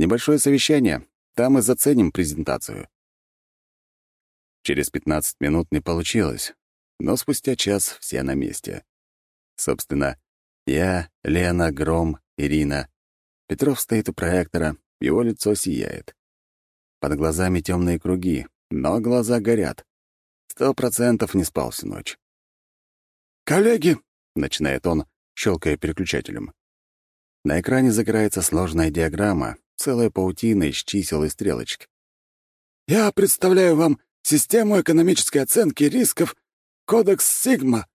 Небольшое совещание. Там и заценим презентацию». Через 15 минут не получилось, но спустя час все на месте. Собственно, я, Лена, Гром, Ирина. Петров стоит у проектора, его лицо сияет. Под глазами темные круги, но глаза горят. Сто процентов не спал всю ночь. «Коллеги!» — начинает он, щелкая переключателем. На экране загорается сложная диаграмма, целая паутина из чисел и стрелочек. «Я представляю вам систему экономической оценки рисков «Кодекс Сигма».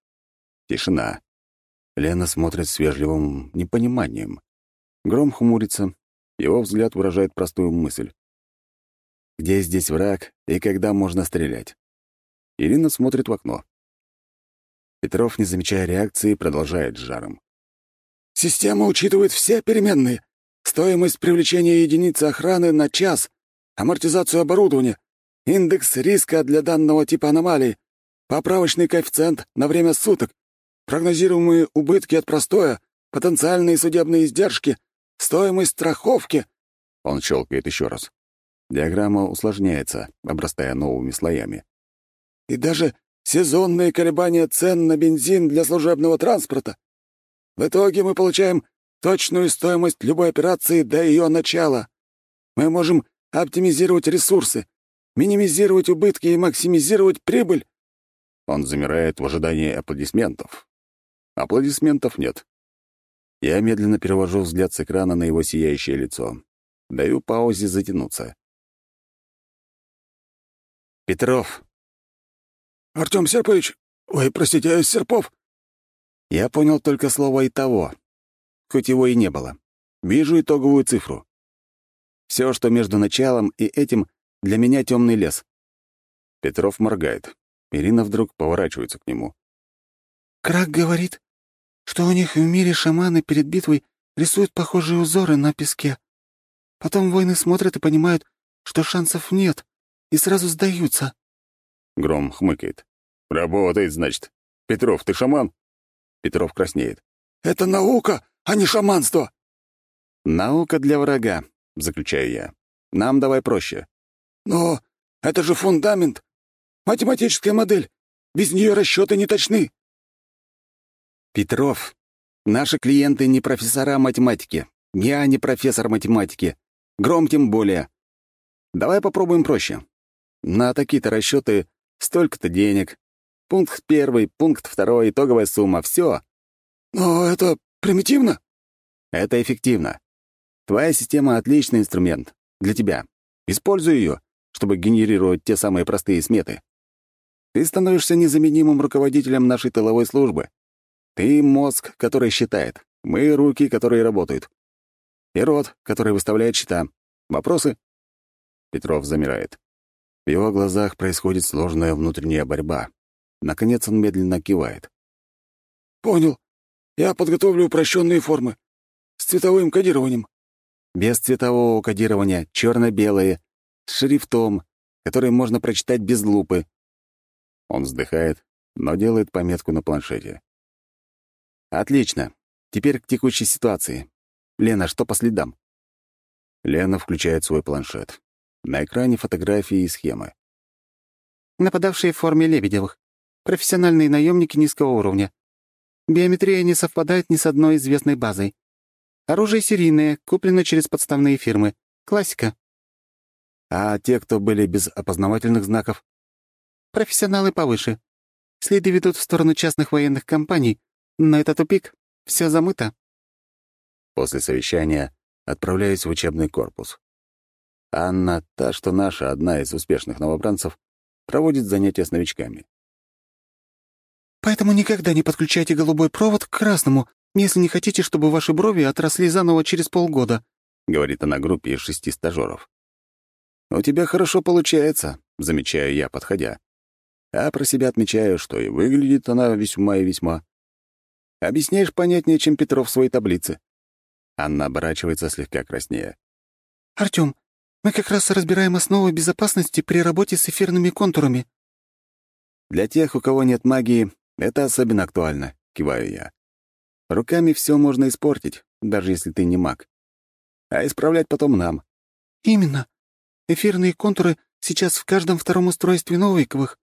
Тишина. Лена смотрит с вежливым непониманием. Гром хмурится. Его взгляд выражает простую мысль. Где здесь враг и когда можно стрелять? Ирина смотрит в окно. Петров, не замечая реакции, продолжает с жаром. Система учитывает все переменные. Стоимость привлечения единицы охраны на час, амортизацию оборудования, индекс риска для данного типа аномалий, поправочный коэффициент на время суток, прогнозируемые убытки от простоя, потенциальные судебные издержки, стоимость страховки. Он щелкает еще раз. Диаграмма усложняется, обрастая новыми слоями. И даже сезонные колебания цен на бензин для служебного транспорта. В итоге мы получаем точную стоимость любой операции до ее начала. Мы можем оптимизировать ресурсы, минимизировать убытки и максимизировать прибыль. Он замирает в ожидании аплодисментов. Аплодисментов нет. Я медленно перевожу взгляд с экрана на его сияющее лицо. Даю паузе затянуться. «Петров!» «Артем Серпович! Ой, простите, Серпов!» Я понял только слово «и того», хоть его и не было. Вижу итоговую цифру. Все, что между началом и этим, для меня темный лес. Петров моргает. Ирина вдруг поворачивается к нему. «Крак говорит, что у них в мире шаманы перед битвой рисуют похожие узоры на песке. Потом воины смотрят и понимают, что шансов нет, и сразу сдаются». Гром хмыкает. «Работает, значит. Петров, ты шаман?» Петров краснеет. «Это наука, а не шаманство!» «Наука для врага», — заключаю я. «Нам давай проще». «Но это же фундамент, математическая модель. Без нее расчеты не точны». «Петров, наши клиенты не профессора математики. Я не профессор математики. Гром тем более. Давай попробуем проще. На такие-то расчеты столько-то денег. Пункт первый, пункт второй, итоговая сумма. Все. Но это примитивно. Это эффективно. Твоя система — отличный инструмент. Для тебя. Используй ее, чтобы генерировать те самые простые сметы. Ты становишься незаменимым руководителем нашей тыловой службы. Ты — мозг, который считает. Мы — руки, которые работают. И рот, который выставляет счета. Вопросы?» Петров замирает. В его глазах происходит сложная внутренняя борьба. Наконец он медленно кивает. «Понял. Я подготовлю упрощенные формы. С цветовым кодированием». «Без цветового кодирования, черно белые с шрифтом, который можно прочитать без лупы». Он вздыхает, но делает пометку на планшете. «Отлично. Теперь к текущей ситуации. Лена, что по следам?» Лена включает свой планшет. На экране фотографии и схемы. Нападавшие в форме Лебедевых. Профессиональные наемники низкого уровня. Биометрия не совпадает ни с одной известной базой. Оружие серийное, куплено через подставные фирмы. Классика. А те, кто были без опознавательных знаков? Профессионалы повыше. Следы ведут в сторону частных военных компаний, но это тупик. Все замыто. После совещания отправляюсь в учебный корпус. Анна, та, что наша, одна из успешных новобранцев, проводит занятия с новичками. Поэтому никогда не подключайте голубой провод к красному, если не хотите, чтобы ваши брови отросли заново через полгода», — говорит она группе из шести стажеров. «У тебя хорошо получается», — замечаю я, подходя. А про себя отмечаю, что и выглядит она весьма и весьма. Объясняешь понятнее, чем Петров в своей таблице. Анна оборачивается слегка краснее. «Артём, мы как раз разбираем основы безопасности при работе с эфирными контурами». «Для тех, у кого нет магии, это особенно актуально», — киваю я. «Руками все можно испортить, даже если ты не маг. А исправлять потом нам. «Именно. Эфирные контуры сейчас в каждом втором устройстве Новиковых.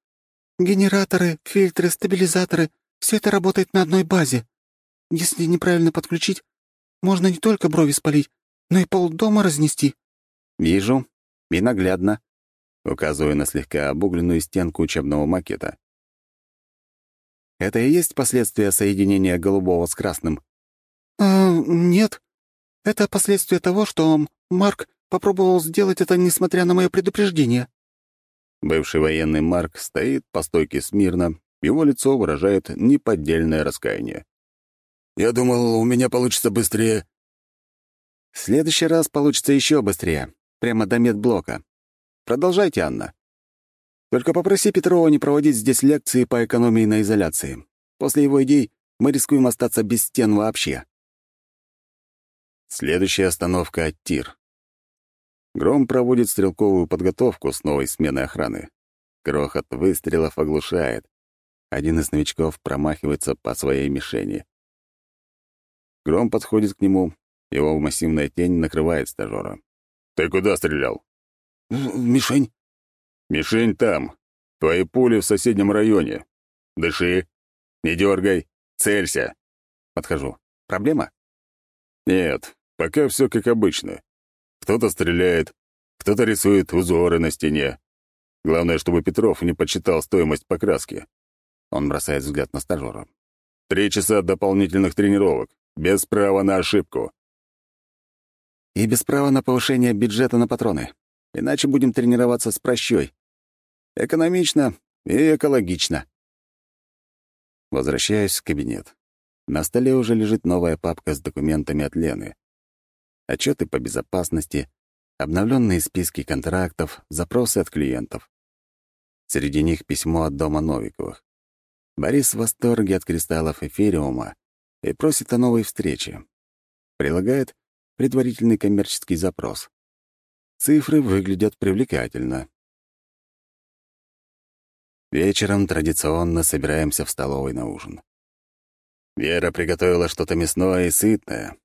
Генераторы, фильтры, стабилизаторы — все это работает на одной базе. Если неправильно подключить, можно не только брови спалить, но и полдома разнести». «Вижу. И наглядно», — указываю на слегка обугленную стенку учебного макета. «Это и есть последствия соединения голубого с красным?» «А, нет. Это последствия того, что Марк попробовал сделать это, несмотря на мое предупреждение». Бывший военный Марк стоит по стойке смирно, его лицо выражает неподдельное раскаяние. «Я думал, у меня получится быстрее». «В следующий раз получится еще быстрее, прямо до медблока. Продолжайте, Анна. Только попроси Петрова не проводить здесь лекции по экономии на изоляции. После его идей мы рискуем остаться без стен вообще». Следующая остановка — Тир. Гром проводит стрелковую подготовку с новой сменой охраны. Грохот выстрелов оглушает. Один из новичков промахивается по своей мишени. Гром подходит к нему, его массивная тень накрывает стажера. «Ты куда стрелял?» «Мишень». «Мишень там. Твои пули в соседнем районе. Дыши. Не дергай. Целься». Подхожу. «Проблема?» «Нет, пока все как обычно. Кто-то стреляет, кто-то рисует узоры на стене. Главное, чтобы Петров не подсчитал стоимость покраски. Он бросает взгляд на стажера. Три часа дополнительных тренировок, без права на ошибку. И без права на повышение бюджета на патроны. Иначе будем тренироваться с прощой. Экономично и экологично. Возвращаюсь в кабинет. На столе уже лежит новая папка с документами от Лены отчеты по безопасности, обновленные списки контрактов, запросы от клиентов. Среди них письмо от дома Новиковых. Борис в восторге от кристаллов эфириума и просит о новой встрече. Прилагает предварительный коммерческий запрос. Цифры выглядят привлекательно. Вечером традиционно собираемся в столовой на ужин. Вера приготовила что-то мясное и сытное,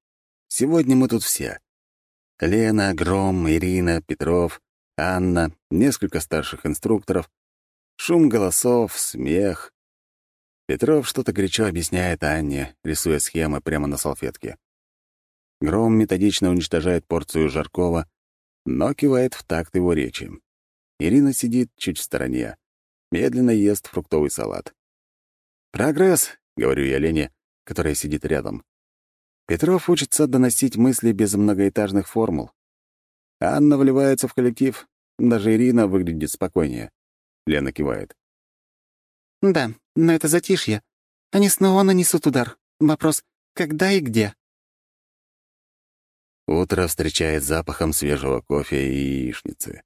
Сегодня мы тут все. Лена, Гром, Ирина, Петров, Анна, несколько старших инструкторов, шум голосов, смех. Петров что-то горячо объясняет Анне, рисуя схемы прямо на салфетке. Гром методично уничтожает порцию Жаркова, но кивает в такт его речи. Ирина сидит чуть в стороне, медленно ест фруктовый салат. «Прогресс», — говорю я Лене, которая сидит рядом. Петров учится доносить мысли без многоэтажных формул. Анна вливается в коллектив, даже Ирина выглядит спокойнее. Лена кивает. «Да, но это затишье. Они снова нанесут удар. Вопрос — когда и где?» Утро встречает запахом свежего кофе и яичницы.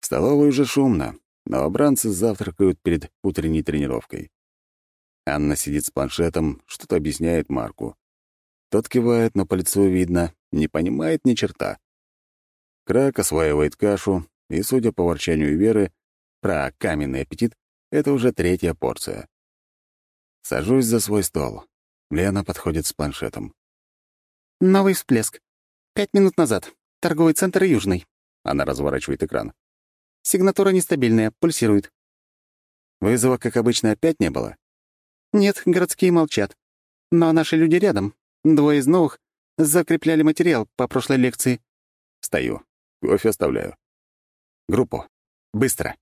В столовой уже шумно, новобранцы завтракают перед утренней тренировкой. Анна сидит с планшетом, что-то объясняет Марку. Тот кивает, но по лицу видно, не понимает ни черта. Крак осваивает кашу, и, судя по ворчанию Веры, про каменный аппетит — это уже третья порция. Сажусь за свой стол. Лена подходит с планшетом. «Новый всплеск. Пять минут назад. Торговый центр Южный». Она разворачивает экран. «Сигнатура нестабильная, пульсирует». «Вызова, как обычно, опять не было?» «Нет, городские молчат. Но наши люди рядом, Двое из новых закрепляли материал по прошлой лекции. Стою. Кофе оставляю. Группу. Быстро.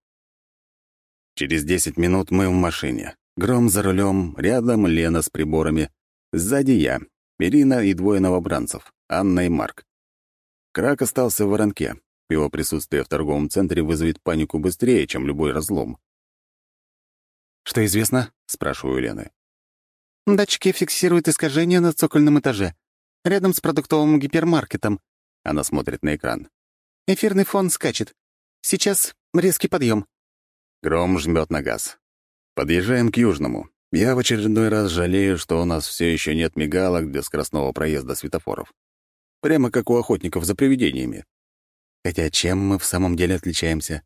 Через десять минут мы в машине. Гром за рулем, рядом Лена с приборами. Сзади я, Ирина и двое новобранцев, Анна и Марк. Крак остался в воронке. Его присутствие в торговом центре вызовет панику быстрее, чем любой разлом. «Что известно?» — спрашиваю Лены. Датчики фиксируют искажения на цокольном этаже, рядом с продуктовым гипермаркетом. Она смотрит на экран. Эфирный фон скачет. Сейчас резкий подъем. Гром жмет на газ. Подъезжаем к Южному. Я в очередной раз жалею, что у нас все еще нет мигалок для скоростного проезда светофоров. Прямо как у охотников за привидениями. Хотя чем мы в самом деле отличаемся?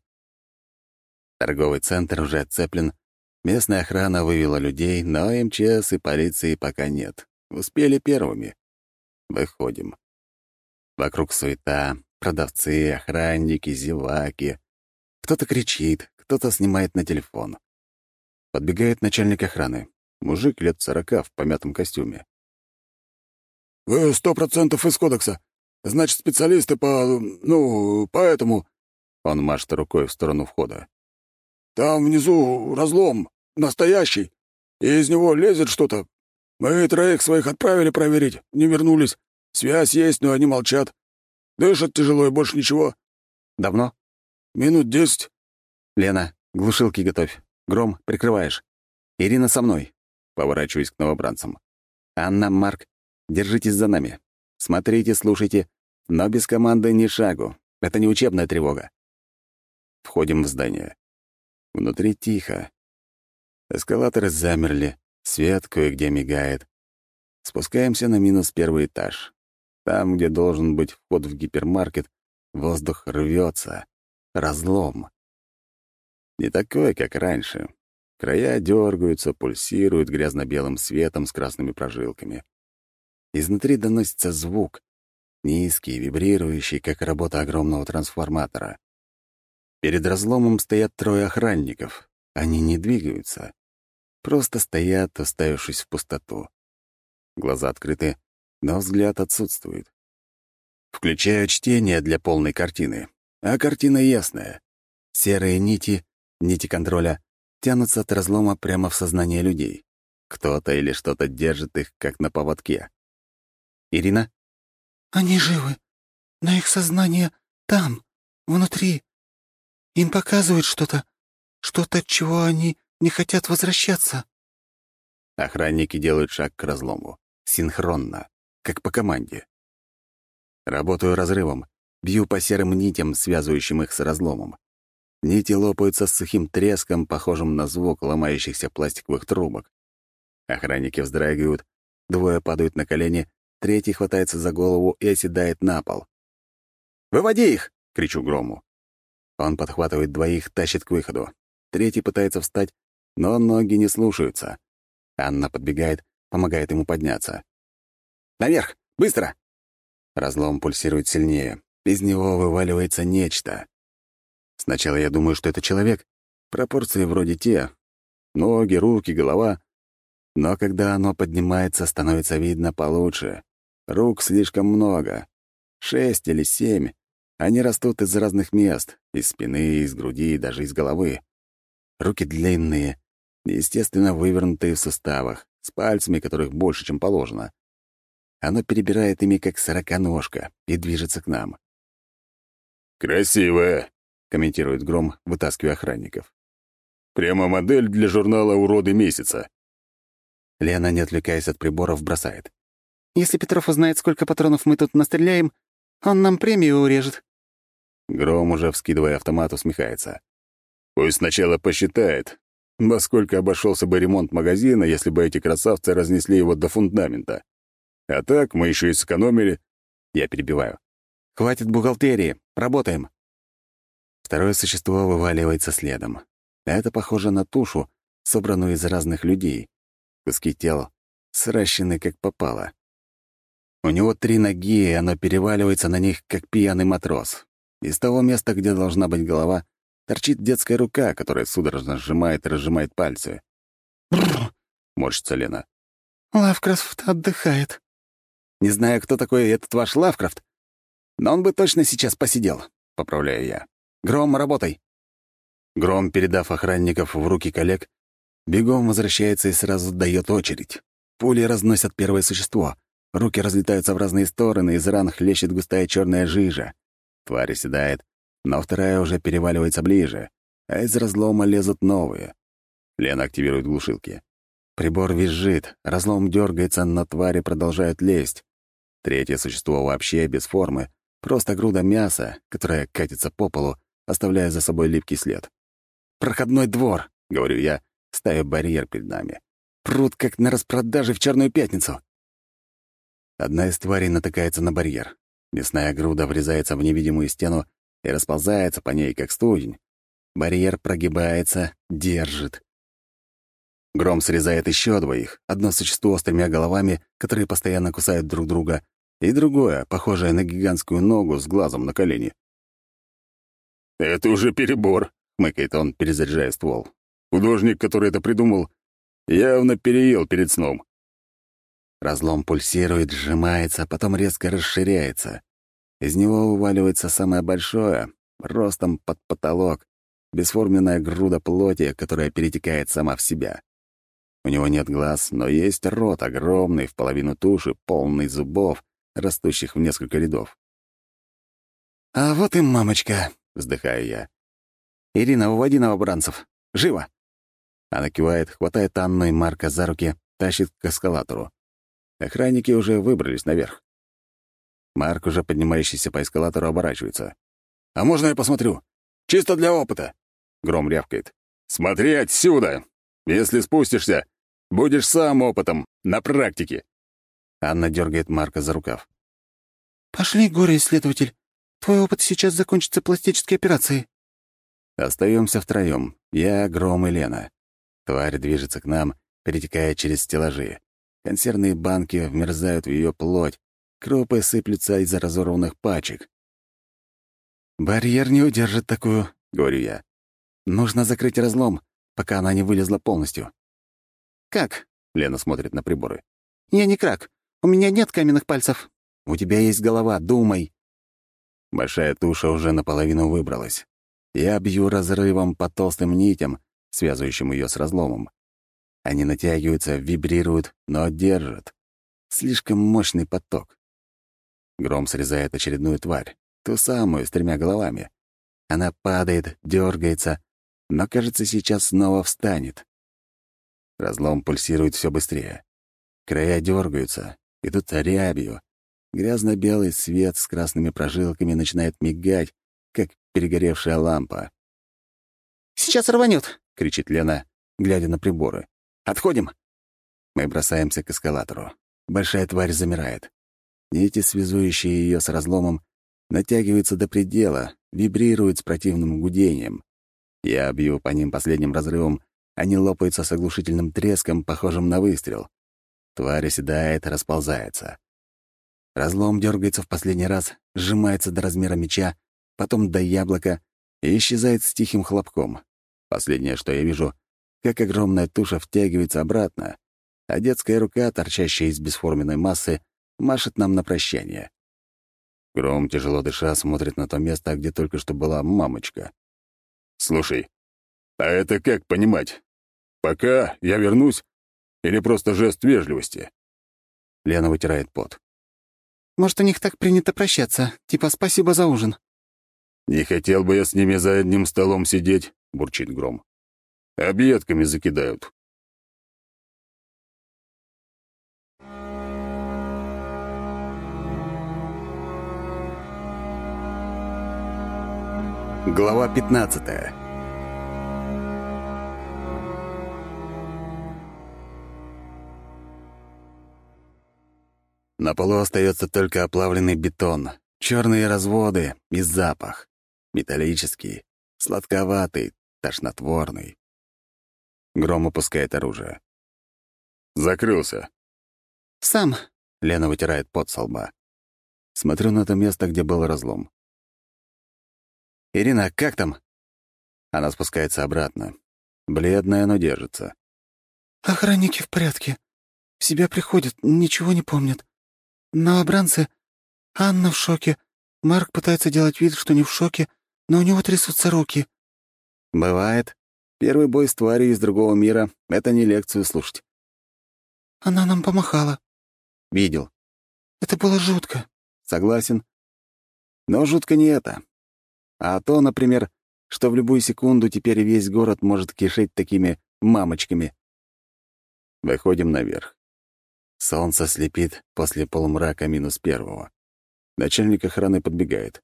Торговый центр уже отцеплен, Местная охрана вывела людей, но МЧС и полиции пока нет. Успели первыми. Выходим. Вокруг суета, Продавцы, охранники, зеваки. Кто-то кричит, кто-то снимает на телефон. Подбегает начальник охраны. Мужик лет сорока в помятом костюме. «Вы сто процентов из кодекса. Значит, специалисты по... ну, поэтому...» Он машет рукой в сторону входа. «Там внизу разлом, настоящий, и из него лезет что-то. Мы троих своих отправили проверить, не вернулись. Связь есть, но они молчат. Дышат тяжело и больше ничего». «Давно?» «Минут десять». «Лена, глушилки готовь. Гром, прикрываешь. Ирина со мной». Поворачиваюсь к новобранцам. «Анна, Марк, держитесь за нами. Смотрите, слушайте, но без команды ни шагу. Это не учебная тревога». Входим в здание. Внутри тихо. Эскалаторы замерли, свет кое-где мигает. Спускаемся на минус первый этаж. Там, где должен быть вход в гипермаркет, воздух рвется. Разлом. Не такой, как раньше. Края дергаются, пульсируют грязно-белым светом с красными прожилками. Изнутри доносится звук, низкий, вибрирующий, как работа огромного трансформатора. Перед разломом стоят трое охранников. Они не двигаются. Просто стоят, уставившись в пустоту. Глаза открыты, но взгляд отсутствует. Включаю чтение для полной картины. А картина ясная. Серые нити, нити контроля, тянутся от разлома прямо в сознание людей. Кто-то или что-то держит их, как на поводке. «Ирина?» «Они живы, но их сознание там, внутри. Им показывают что-то, что-то, от чего они не хотят возвращаться». Охранники делают шаг к разлому. Синхронно, как по команде. Работаю разрывом, бью по серым нитям, связывающим их с разломом. Нити лопаются с сухим треском, похожим на звук ломающихся пластиковых трубок. Охранники вздрагивают, двое падают на колени, третий хватается за голову и оседает на пол. «Выводи их!» — кричу Грому. Он подхватывает двоих, тащит к выходу. Третий пытается встать, но ноги не слушаются. Анна подбегает, помогает ему подняться. «Наверх! Быстро!» Разлом пульсирует сильнее. Из него вываливается нечто. Сначала я думаю, что это человек. Пропорции вроде те. Ноги, руки, голова. Но когда оно поднимается, становится видно получше. Рук слишком много. Шесть или семь. Они растут из разных мест. Из спины, из груди, даже из головы. Руки длинные, естественно, вывернутые в суставах, с пальцами, которых больше, чем положено. Оно перебирает ими, как сороконожка, и движется к нам. «Красивая», — комментирует Гром, вытаскивая охранников. «Прямо модель для журнала «Уроды месяца». Лена, не отвлекаясь от приборов, бросает. «Если Петров узнает, сколько патронов мы тут настреляем, он нам премию урежет». Гром, уже вскидывая автомат, усмехается. «Пусть сначала посчитает, во сколько обошелся бы ремонт магазина, если бы эти красавцы разнесли его до фундамента. А так мы еще и сэкономили». Я перебиваю. «Хватит бухгалтерии. Работаем». Второе существо вываливается следом. Это похоже на тушу, собранную из разных людей. Куски тел сращены как попало. У него три ноги, и оно переваливается на них, как пьяный матрос. Из того места, где должна быть голова, торчит детская рука, которая судорожно сжимает и разжимает пальцы. «Бррр!» — морщится Лена. «Лавкрафт отдыхает». «Не знаю, кто такой этот ваш Лавкрафт, но он бы точно сейчас посидел», — поправляю я. «Гром, работай!» Гром, передав охранников в руки коллег, бегом возвращается и сразу дает очередь. Пули разносят первое существо. Руки разлетаются в разные стороны, из ран хлещет густая черная жижа. Тварь седает, но вторая уже переваливается ближе, а из разлома лезут новые. Лена активирует глушилки. Прибор визжит, разлом дергается, но твари продолжают лезть. Третье существо вообще без формы, просто груда мяса, которая катится по полу, оставляя за собой липкий след. «Проходной двор», — говорю я, ставя барьер перед нами. «Пруд, как на распродаже в Черную пятницу». Одна из тварей натыкается на барьер. Мясная груда врезается в невидимую стену и расползается по ней, как студень. Барьер прогибается, держит. Гром срезает еще двоих. Одно существо с тремя головами, которые постоянно кусают друг друга, и другое, похожее на гигантскую ногу с глазом на колене. «Это уже перебор», — хмыкает он, перезаряжая ствол. «Художник, который это придумал, явно переел перед сном». Разлом пульсирует, сжимается, а потом резко расширяется. Из него уваливается самое большое, ростом под потолок, бесформенная груда плоти, которая перетекает сама в себя. У него нет глаз, но есть рот огромный, в половину туши, полный зубов, растущих в несколько рядов. «А вот и мамочка», — вздыхаю я. «Ирина, уводи новобранцев. Живо!» Она кивает, хватает Анну и Марка за руки, тащит к эскалатору. Охранники уже выбрались наверх. Марк, уже поднимающийся по эскалатору, оборачивается. «А можно я посмотрю? Чисто для опыта!» Гром рявкает. «Смотри отсюда! Если спустишься, будешь сам опытом, на практике!» Анна дергает Марка за рукав. «Пошли, горе-исследователь. Твой опыт сейчас закончится пластической операцией». Остаемся втроем. Я, Гром и Лена. Тварь движется к нам, перетекая через стеллажи. Консервные банки вмерзают в ее плоть, крупы сыплются из-за разорванных пачек. «Барьер не удержит такую», — говорю я. «Нужно закрыть разлом, пока она не вылезла полностью». «Как?» — Лена смотрит на приборы. «Я не крак. У меня нет каменных пальцев». «У тебя есть голова, думай». Большая туша уже наполовину выбралась. Я бью разрывом по толстым нитям, связывающим ее с разломом. Они натягиваются, вибрируют, но держат. Слишком мощный поток. Гром срезает очередную тварь, ту самую, с тремя головами. Она падает, дергается, но, кажется, сейчас снова встанет. Разлом пульсирует все быстрее. Края дергаются, идут рябью. Грязно-белый свет с красными прожилками начинает мигать, как перегоревшая лампа. «Сейчас рванет!» — кричит Лена, глядя на приборы. «Отходим!» Мы бросаемся к эскалатору. Большая тварь замирает. Нити, связующие ее с разломом, натягиваются до предела, вибрируют с противным гудением. Я бью по ним последним разрывом, они лопаются с оглушительным треском, похожим на выстрел. Тварь оседает, расползается. Разлом дергается в последний раз, сжимается до размера меча, потом до яблока и исчезает с тихим хлопком. Последнее, что я вижу, как огромная туша втягивается обратно, а детская рука, торчащая из бесформенной массы, машет нам на прощание. Гром, тяжело дыша, смотрит на то место, где только что была мамочка. «Слушай, а это как понимать? Пока я вернусь или просто жест вежливости?» Лена вытирает пот. «Может, у них так принято прощаться, типа «спасибо за ужин». «Не хотел бы я с ними за одним столом сидеть», — бурчит Гром. «Объедками закидают». Глава 15 На полу остается только оплавленный бетон, черные разводы и запах. Металлический, сладковатый, тошнотворный. Гром опускает оружие. «Закрылся». «Сам», — Лена вытирает пот со лба. Смотрю на то место, где был разлом. «Ирина, как там?» Она спускается обратно. Бледная, но держится. «Охранники в порядке. В себя приходят, ничего не помнят. Новобранцы... Анна в шоке. Марк пытается делать вид, что не в шоке, но у него трясутся руки». «Бывает. Первый бой с тварью из другого мира — это не лекцию слушать». «Она нам помахала». «Видел». «Это было жутко». «Согласен. Но жутко не это. А то, например, что в любую секунду теперь весь город может кишеть такими мамочками». Выходим наверх. Солнце слепит после полумрака минус первого. Начальник охраны подбегает.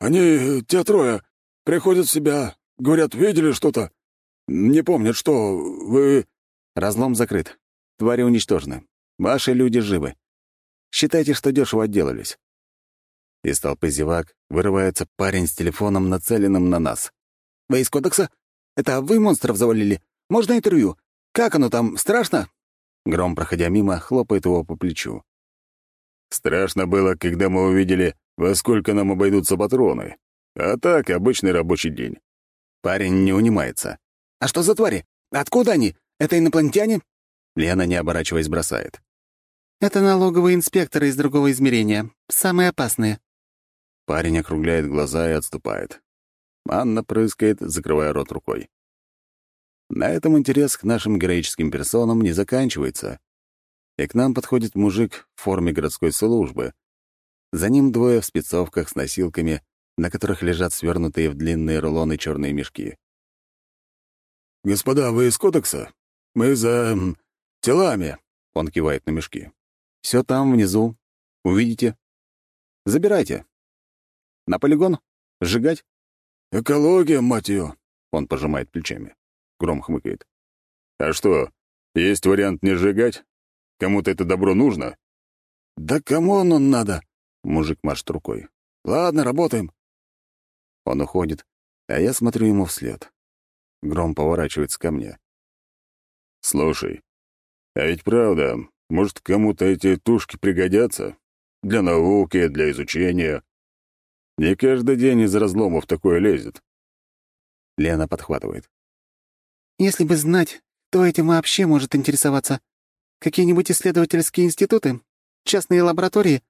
«Они, те трое, приходят в себя. Говорят, видели что-то? Не помнят, что. Вы...» «Разлом закрыт. Твари уничтожены. Ваши люди живы. Считайте, что дешево отделались». Из толпы зевак вырывается парень с телефоном, нацеленным на нас. «Вы из кодекса? Это вы монстров завалили? Можно интервью? Как оно там, страшно?» Гром, проходя мимо, хлопает его по плечу. Страшно было, когда мы увидели, во сколько нам обойдутся патроны. А так, обычный рабочий день. Парень не унимается. «А что за твари? Откуда они? Это инопланетяне?» Лена, не оборачиваясь, бросает. «Это налоговые инспекторы из другого измерения. Самые опасные». Парень округляет глаза и отступает. Анна прыскает, закрывая рот рукой. На этом интерес к нашим героическим персонам не заканчивается. И к нам подходит мужик в форме городской службы. За ним двое в спецовках с носилками, на которых лежат свернутые в длинные рулоны черные мешки. «Господа, вы из кодекса? Мы за... телами», — он кивает на мешки. Все там, внизу. Увидите. Забирайте. На полигон? Сжигать? Экология, мать ее. Он пожимает плечами. Гром хмыкает. А что, есть вариант не сжигать? Кому-то это добро нужно? Да кому оно надо? Мужик машет рукой. Ладно, работаем. Он уходит, а я смотрю ему вслед. Гром поворачивается ко мне. «Слушай, а ведь правда, может, кому-то эти тушки пригодятся? Для науки, для изучения. Не каждый день из разломов такое лезет». Лена подхватывает. «Если бы знать, кто этим вообще может интересоваться. Какие-нибудь исследовательские институты? Частные лаборатории?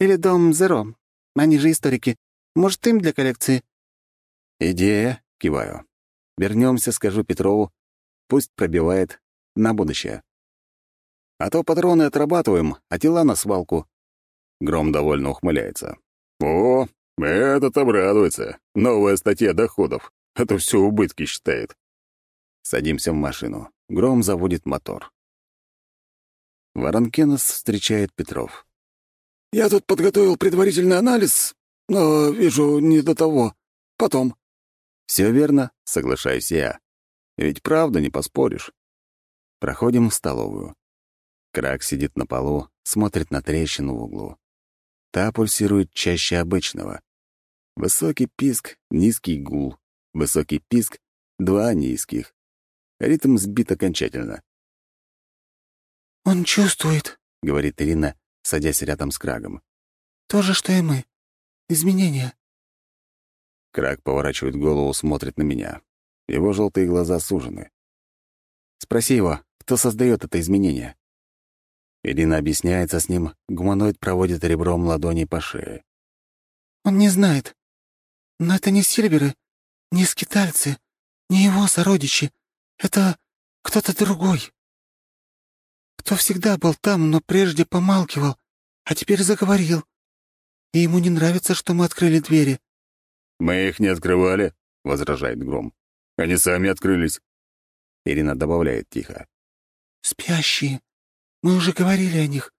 Или дом Зеро? Они же историки. Может, им для коллекции?» «Идея», — киваю. Вернемся, скажу Петрову. Пусть пробивает на будущее. А то патроны отрабатываем, а тела на свалку. Гром довольно ухмыляется. О, этот обрадуется. Новая статья доходов. А то все убытки считает. Садимся в машину. Гром заводит мотор. Воронке нас встречает Петров. «Я тут подготовил предварительный анализ, но вижу не до того. Потом». Все верно», — соглашаюсь я. «Ведь правда не поспоришь». Проходим в столовую. Крак сидит на полу, смотрит на трещину в углу. Та пульсирует чаще обычного. Высокий писк, низкий гул. Высокий писк, два низких. Ритм сбит окончательно. «Он чувствует», — говорит Ирина, садясь рядом с Крагом. «То же, что и мы. Изменения». Краг поворачивает голову, смотрит на меня. Его желтые глаза сужены. «Спроси его, кто создает это изменение?» Ирина объясняется с ним, гуманоид проводит ребром ладони по шее. «Он не знает. Но это не Сильверы, не скитальцы, не его сородичи. Это кто-то другой. Кто всегда был там, но прежде помалкивал, а теперь заговорил. И ему не нравится, что мы открыли двери». «Мы их не открывали», — возражает Гром. «Они сами открылись». Ирина добавляет тихо. «Спящие. Мы уже говорили о них.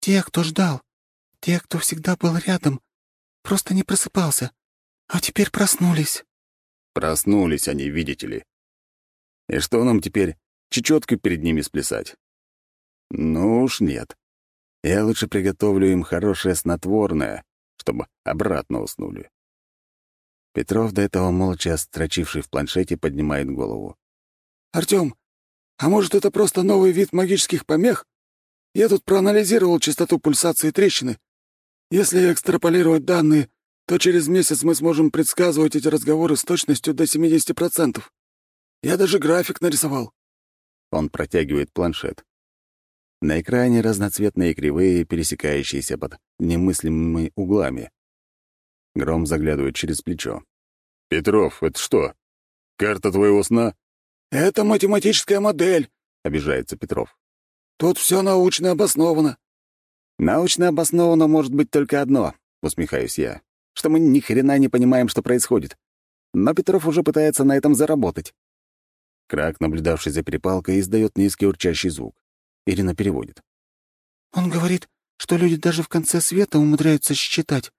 Те, кто ждал, те, кто всегда был рядом, просто не просыпался, а теперь проснулись». Проснулись они, видите ли. И что нам теперь, чечеткой перед ними сплясать? Ну уж нет. Я лучше приготовлю им хорошее снотворное, чтобы обратно уснули. Петров, до этого молча строчивший в планшете, поднимает голову. «Артём, а может, это просто новый вид магических помех? Я тут проанализировал частоту пульсации трещины. Если экстраполировать данные, то через месяц мы сможем предсказывать эти разговоры с точностью до 70%. Я даже график нарисовал». Он протягивает планшет. На экране разноцветные кривые, пересекающиеся под немыслимыми углами. Гром заглядывает через плечо. «Петров, это что? Карта твоего сна?» «Это математическая модель», — обижается Петров. «Тут все научно обосновано». «Научно обосновано может быть только одно», — усмехаюсь я, «что мы ни хрена не понимаем, что происходит. Но Петров уже пытается на этом заработать». Крак, наблюдавший за перепалкой, издает низкий урчащий звук. Ирина переводит. «Он говорит, что люди даже в конце света умудряются считать.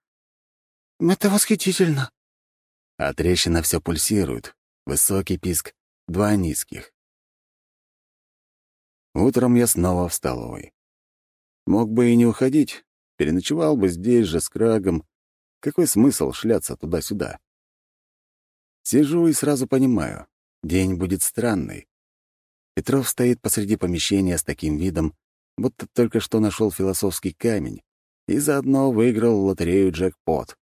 Это восхитительно». А трещина все пульсирует. Высокий писк, два низких. Утром я снова в столовой. Мог бы и не уходить, переночевал бы здесь же с Крагом. Какой смысл шляться туда-сюда? Сижу и сразу понимаю, день будет странный. Петров стоит посреди помещения с таким видом, будто только что нашел философский камень, и заодно выиграл лотерею джекпот.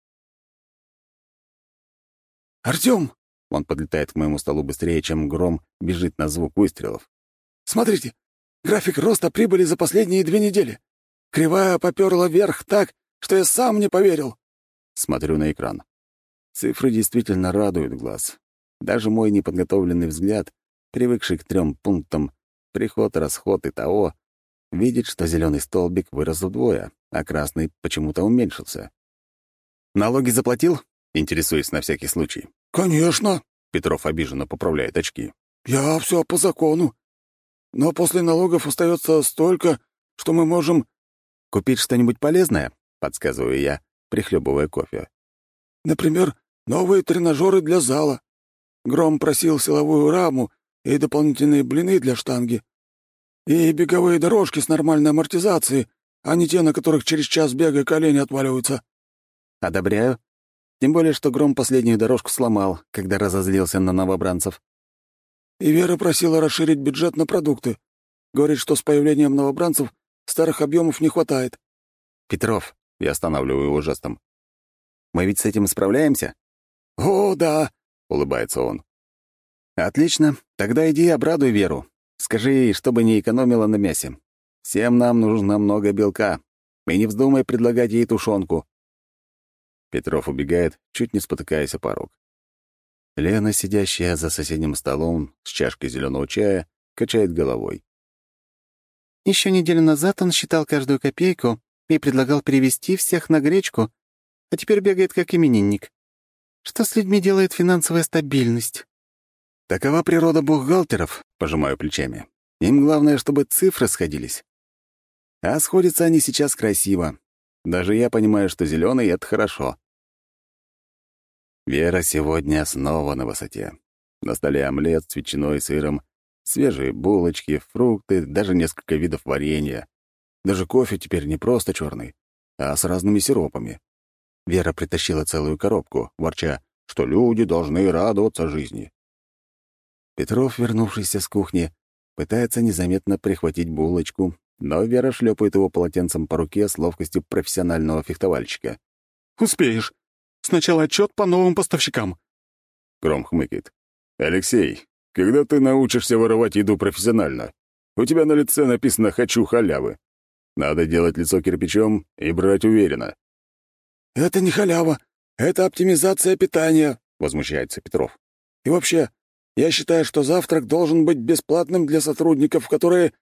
«Артём!» — он подлетает к моему столу быстрее, чем гром бежит на звук выстрелов. «Смотрите, график роста прибыли за последние две недели. Кривая поперла вверх так, что я сам не поверил». Смотрю на экран. Цифры действительно радуют глаз. Даже мой неподготовленный взгляд, привыкший к трем пунктам приход, расход и ТАО, видит, что зеленый столбик вырос вдвое, а красный почему-то уменьшился. «Налоги заплатил?» — интересуюсь на всякий случай. «Конечно!» — Петров обиженно поправляет очки. «Я все по закону. Но после налогов остается столько, что мы можем...» «Купить что-нибудь полезное?» — подсказываю я, прихлебывая кофе. «Например, новые тренажеры для зала. Гром просил силовую раму и дополнительные блины для штанги. И беговые дорожки с нормальной амортизацией, а не те, на которых через час бега колени отваливаются». «Одобряю. Тем более, что Гром последнюю дорожку сломал, когда разозлился на новобранцев». «И Вера просила расширить бюджет на продукты. Говорит, что с появлением новобранцев старых объемов не хватает». «Петров», — я останавливаю его жестом, — «мы ведь с этим справляемся?» «О, да», — улыбается он. «Отлично. Тогда иди обрадуй Веру. Скажи ей, чтобы не экономила на мясе. Всем нам нужно много белка. И не вздумай предлагать ей тушенку». Петров убегает, чуть не спотыкаясь о порог. Лена, сидящая за соседним столом с чашкой зеленого чая, качает головой. Еще неделю назад он считал каждую копейку и предлагал перевести всех на гречку, а теперь бегает как именинник. Что с людьми делает финансовая стабильность? Такова природа бухгалтеров, пожимаю плечами. Им главное, чтобы цифры сходились. А сходятся они сейчас красиво. Даже я понимаю, что зеленый это хорошо. Вера сегодня снова на высоте. На столе омлет с ветчиной и сыром, свежие булочки, фрукты, даже несколько видов варенья. Даже кофе теперь не просто черный, а с разными сиропами. Вера притащила целую коробку, ворча, что люди должны радоваться жизни. Петров, вернувшийся с кухни, пытается незаметно прихватить булочку, но Вера шлепает его полотенцем по руке с ловкостью профессионального фехтовальщика. «Успеешь. Сначала отчет по новым поставщикам». Гром хмыкает. «Алексей, когда ты научишься воровать еду профессионально? У тебя на лице написано «хочу халявы». Надо делать лицо кирпичом и брать уверенно. «Это не халява, это оптимизация питания», — возмущается Петров. «И вообще, я считаю, что завтрак должен быть бесплатным для сотрудников, которые...»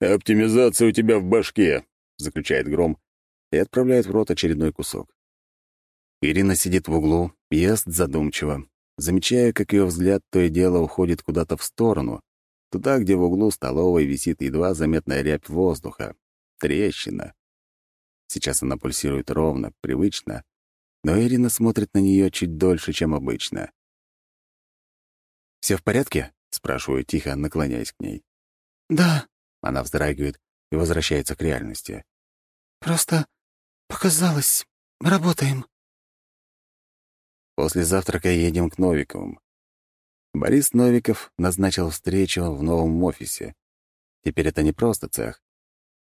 «Оптимизация у тебя в башке», — заключает Гром и отправляет в рот очередной кусок. Ирина сидит в углу, ест задумчиво. Замечаю, как ее взгляд то и дело уходит куда-то в сторону, туда, где в углу столовой висит едва заметная рябь воздуха. Трещина. Сейчас она пульсирует ровно, привычно, но Ирина смотрит на нее чуть дольше, чем обычно. Все в порядке?» — спрашиваю тихо, наклоняясь к ней. «Да», — она вздрагивает и возвращается к реальности. «просто показалось. Работаем». После завтрака едем к Новиковым. Борис Новиков назначил встречу в новом офисе. Теперь это не просто цех,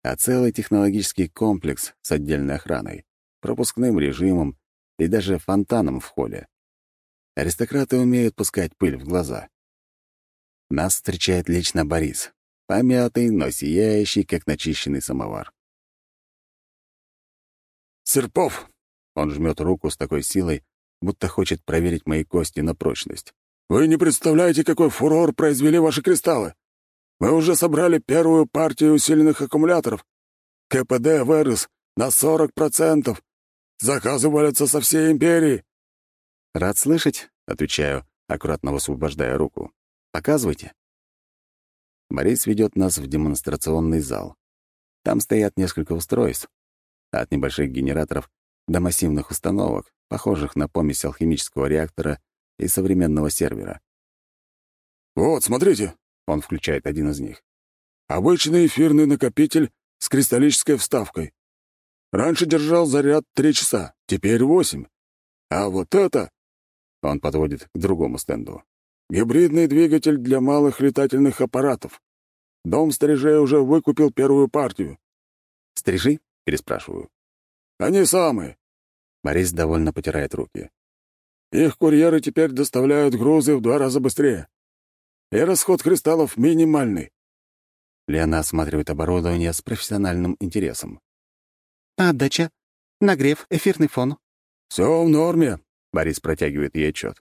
а целый технологический комплекс с отдельной охраной, пропускным режимом и даже фонтаном в холле. Аристократы умеют пускать пыль в глаза. Нас встречает лично Борис, помятый, но сияющий, как начищенный самовар. «Серпов!» — он жмет руку с такой силой, будто хочет проверить мои кости на прочность. «Вы не представляете, какой фурор произвели ваши кристаллы! Мы уже собрали первую партию усиленных аккумуляторов. КПД вырос на 40%. Заказы валятся со всей империи». «Рад слышать», — отвечаю, аккуратно высвобождая руку. «Показывайте». Борис ведет нас в демонстрационный зал. Там стоят несколько устройств. От небольших генераторов до массивных установок, похожих на помесь алхимического реактора и современного сервера. «Вот, смотрите!» Он включает один из них. «Обычный эфирный накопитель с кристаллической вставкой. Раньше держал заряд три часа, теперь восемь. А вот это...» Он подводит к другому стенду. «Гибридный двигатель для малых летательных аппаратов. Дом стрижей уже выкупил первую партию». «Стрижи?» — переспрашиваю. Они самые». Борис довольно потирает руки. «Их курьеры теперь доставляют грузы в два раза быстрее. И расход кристаллов минимальный». Лена осматривает оборудование с профессиональным интересом. «А отдача? Нагрев, эфирный фон?» «Все в норме», — Борис протягивает ей отчет.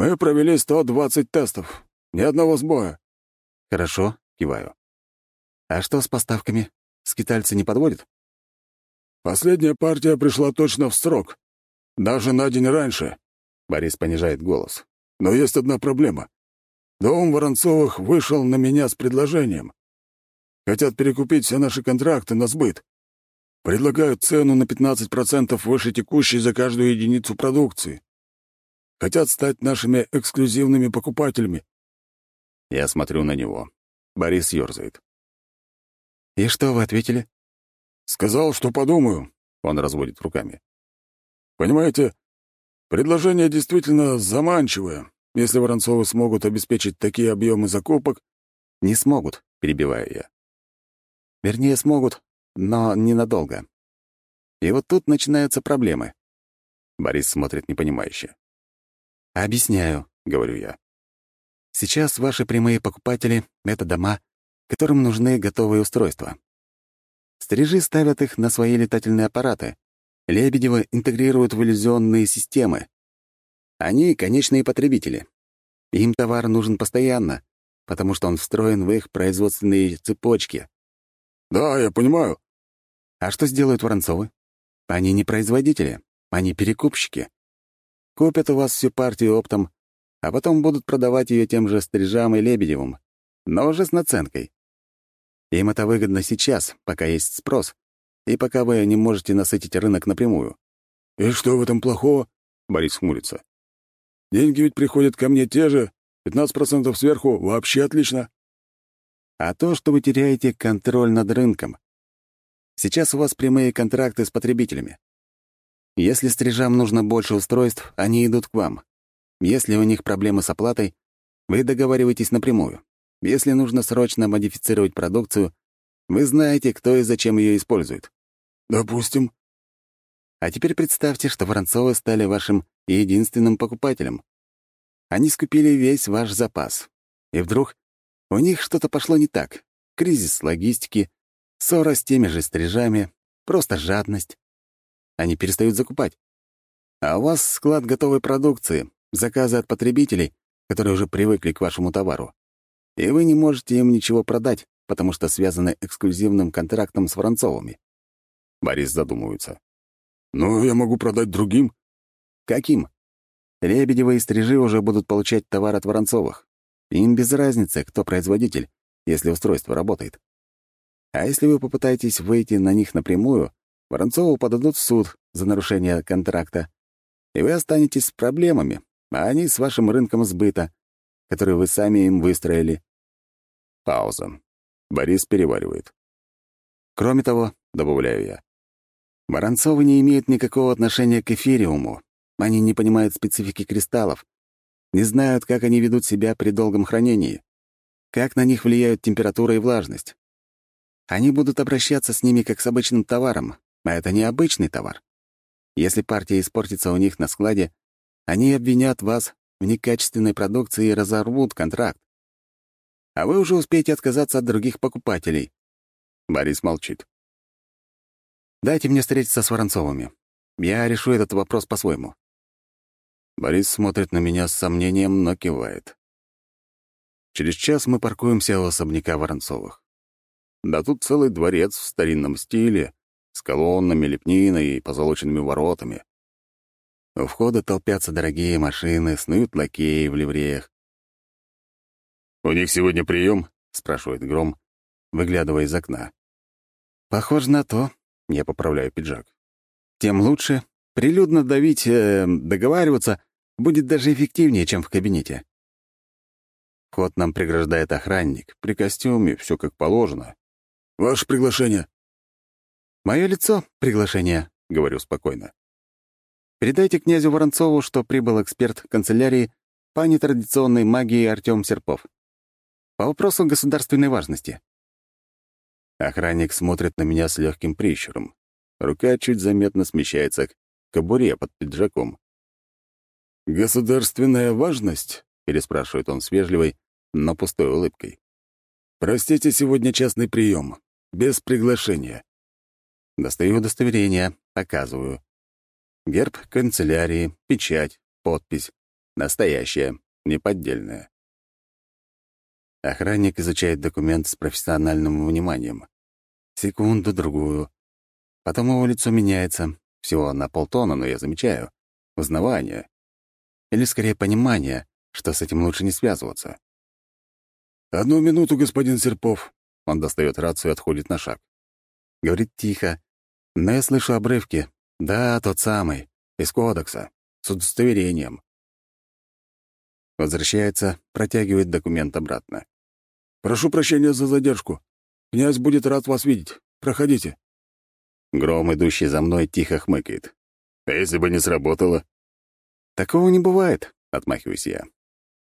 «Мы провели 120 тестов. Ни одного сбоя». «Хорошо», — киваю. «А что с поставками? Скитальцы не подводят?» «Последняя партия пришла точно в срок. Даже на день раньше». Борис понижает голос. «Но есть одна проблема. Дом Воронцовых вышел на меня с предложением. Хотят перекупить все наши контракты на сбыт. Предлагают цену на 15% выше текущей за каждую единицу продукции. Хотят стать нашими эксклюзивными покупателями. Я смотрю на него. Борис ёрзает. «И что вы ответили?» «Сказал, что подумаю», — он разводит руками. «Понимаете, предложение действительно заманчивое. Если Воронцовы смогут обеспечить такие объемы закупок...» «Не смогут», — перебиваю я. «Вернее, смогут, но ненадолго. И вот тут начинаются проблемы». Борис смотрит непонимающе. «Объясняю», — говорю я. «Сейчас ваши прямые покупатели — это дома, которым нужны готовые устройства. Стрижи ставят их на свои летательные аппараты. Лебедева интегрируют в иллюзионные системы. Они — конечные потребители. Им товар нужен постоянно, потому что он встроен в их производственные цепочки. «Да, я понимаю». А что сделают Воронцовы? Они не производители, они перекупщики. Купят у вас всю партию оптом, а потом будут продавать ее тем же Стрижам и Лебедевым, но уже с наценкой. Им это выгодно сейчас, пока есть спрос, и пока вы не можете насытить рынок напрямую. «И что в этом плохого?» — Борис хмурится. «Деньги ведь приходят ко мне те же, 15% сверху — вообще отлично». А то, что вы теряете контроль над рынком. Сейчас у вас прямые контракты с потребителями. Если стрижам нужно больше устройств, они идут к вам. Если у них проблемы с оплатой, вы договариваетесь напрямую. Если нужно срочно модифицировать продукцию, вы знаете, кто и зачем ее использует. Допустим. А теперь представьте, что Воронцовы стали вашим единственным покупателем. Они скупили весь ваш запас. И вдруг у них что-то пошло не так. Кризис логистики, ссора с теми же стрижами, просто жадность. Они перестают закупать. А у вас склад готовой продукции, заказы от потребителей, которые уже привыкли к вашему товару и вы не можете им ничего продать, потому что связаны эксклюзивным контрактом с Воронцовыми. Борис задумывается. «Ну, я могу продать другим». «Каким?» Лебедевы и Стрижи уже будут получать товар от Воронцовых. Им без разницы, кто производитель, если устройство работает. А если вы попытаетесь выйти на них напрямую, Воронцову подадут в суд за нарушение контракта, и вы останетесь с проблемами, а они с вашим рынком сбыта, который вы сами им выстроили. Пауза. Борис переваривает. Кроме того, добавляю я, Воронцовы не имеют никакого отношения к эфириуму. Они не понимают специфики кристаллов, не знают, как они ведут себя при долгом хранении, как на них влияют температура и влажность. Они будут обращаться с ними как с обычным товаром, а это не обычный товар. Если партия испортится у них на складе, они обвинят вас в некачественной продукции и разорвут контракт. А вы уже успеете отказаться от других покупателей. Борис молчит. Дайте мне встретиться с Воронцовыми. Я решу этот вопрос по-своему. Борис смотрит на меня с сомнением, но кивает. Через час мы паркуемся у особняка Воронцовых. Да тут целый дворец в старинном стиле, с колоннами, лепниной и позолоченными воротами. У входа толпятся дорогие машины, снуют лакеи в ливреях. «У них сегодня прием? спрашивает Гром, выглядывая из окна. «Похоже на то», — я поправляю пиджак. «Тем лучше. Прилюдно давить, э, договариваться будет даже эффективнее, чем в кабинете». Вход нам преграждает охранник, при костюме, все как положено. «Ваше приглашение». «Мое лицо — приглашение», — говорю спокойно. Передайте князю Воронцову, что прибыл эксперт канцелярии по нетрадиционной магии Артем Серпов. По вопросу государственной важности. Охранник смотрит на меня с легким прищуром. Рука чуть заметно смещается к кобуре под пиджаком. «Государственная важность?» — переспрашивает он с вежливой, но пустой улыбкой. «Простите, сегодня частный прием. Без приглашения». Достаю удостоверение, показываю. Герб канцелярии, печать, подпись. Настоящая, неподдельная. Охранник изучает документ с профессиональным вниманием. Секунду-другую. Потом его лицо меняется. Всего на полтона, но я замечаю. Узнавание. Или, скорее, понимание, что с этим лучше не связываться. «Одну минуту, господин Серпов». Он достает рацию и отходит на шаг. Говорит тихо, но я слышу обрывки. Да, тот самый, из кодекса, с удостоверением. Возвращается, протягивает документ обратно. «Прошу прощения за задержку. Князь будет рад вас видеть. Проходите». Гром, идущий за мной, тихо хмыкает. «А если бы не сработало?» «Такого не бывает», — отмахиваюсь я.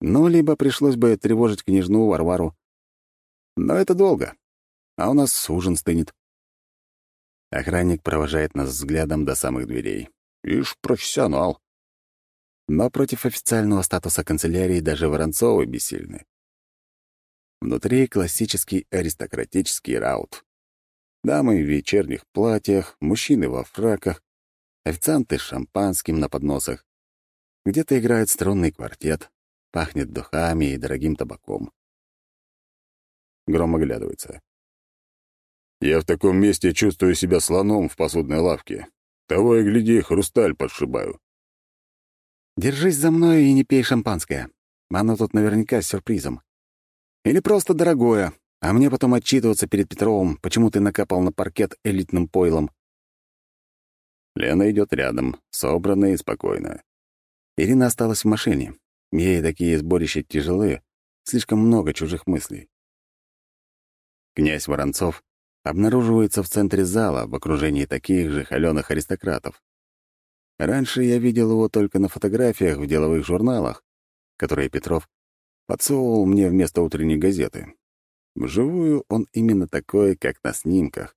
«Ну, либо пришлось бы тревожить княжну Варвару. Но это долго, а у нас ужин стынет». Охранник провожает нас взглядом до самых дверей. Ишь, профессионал. Но против официального статуса канцелярии даже Воронцовы бессильны. Внутри классический аристократический раут. Дамы в вечерних платьях, мужчины во фраках, официанты с шампанским на подносах. Где-то играет струнный квартет, пахнет духами и дорогим табаком. Гром оглядывается. «Я в таком месте чувствую себя слоном в посудной лавке. Того и гляди, хрусталь подшибаю». «Держись за мной и не пей шампанское. Оно тут наверняка с сюрпризом. Или просто дорогое, а мне потом отчитываться перед Петровым, почему ты накапал на паркет элитным пойлом». Лена идет рядом, собранная и спокойная. Ирина осталась в машине. Ей такие сборища тяжелы, слишком много чужих мыслей. Князь Воронцов обнаруживается в центре зала в окружении таких же холёных аристократов. Раньше я видел его только на фотографиях в деловых журналах, которые Петров подсовывал мне вместо утренней газеты. Вживую он именно такой, как на снимках.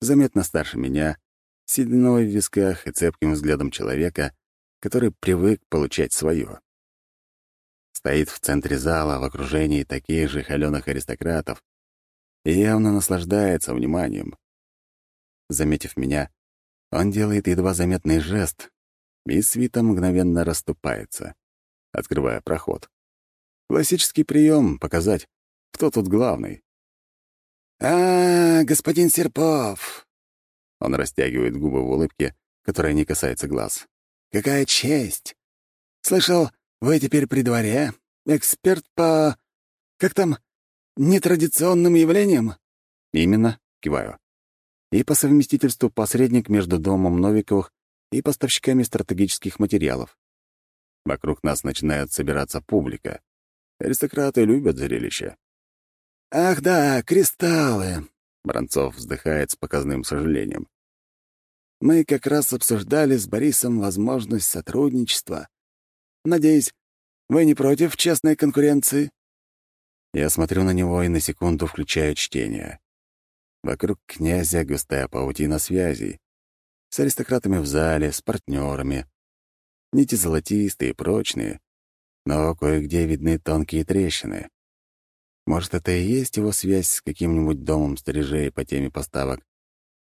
Заметно старше меня, сединой в висках и цепким взглядом человека, который привык получать свое. Стоит в центре зала в окружении таких же холёных аристократов и явно наслаждается вниманием. Заметив меня, он делает едва заметный жест, и свита мгновенно расступается, открывая проход. Классический прием — показать, кто тут главный. «А, господин Серпов!» Он растягивает губы в улыбке, которая не касается глаз. Какая честь! Слышал, вы теперь при дворе? Эксперт по... как там? Нетрадиционным явлениям?» «Именно», — киваю. «И по совместительству посредник между домом Новиковых и поставщиками стратегических материалов. Вокруг нас начинает собираться публика. Аристократы любят зрелище. «Ах да, кристаллы!» — Бронцов вздыхает с показным сожалением. Мы как раз обсуждали с Борисом возможность сотрудничества. Надеюсь, вы не против честной конкуренции?» Я смотрю на него и на секунду включаю чтение. Вокруг князя густая паутина связей. С аристократами в зале, с партнерами. Нити золотистые, прочные, но кое-где видны тонкие трещины. Может, это и есть его связь с каким-нибудь домом сторожей по теме поставок.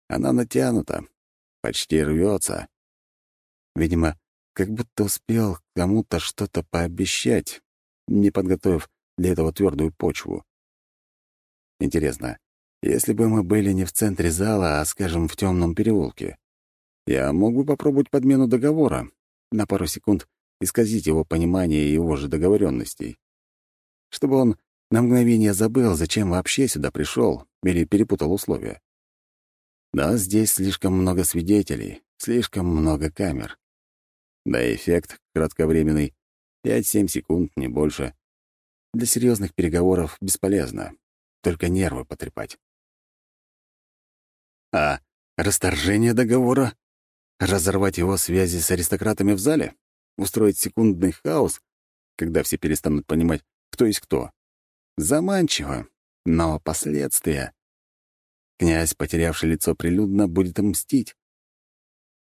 Она натянута, почти рвется. Видимо, как будто успел кому-то что-то пообещать, не подготовив для этого твердую почву. Интересно, если бы мы были не в центре зала, а, скажем, в темном переулке, я мог бы попробовать подмену договора, на пару секунд исказить его понимание его же договоренностей, чтобы он на мгновение забыл, зачем вообще сюда пришел или перепутал условия. Но здесь слишком много свидетелей, слишком много камер. Да эффект кратковременный — 5-7 секунд, не больше. Для серьезных переговоров бесполезно, только нервы потрепать. А расторжение договора? Разорвать его связи с аристократами в зале? Устроить секундный хаос, когда все перестанут понимать, кто есть кто? Заманчиво, но последствия... Князь, потерявший лицо прилюдно, будет мстить.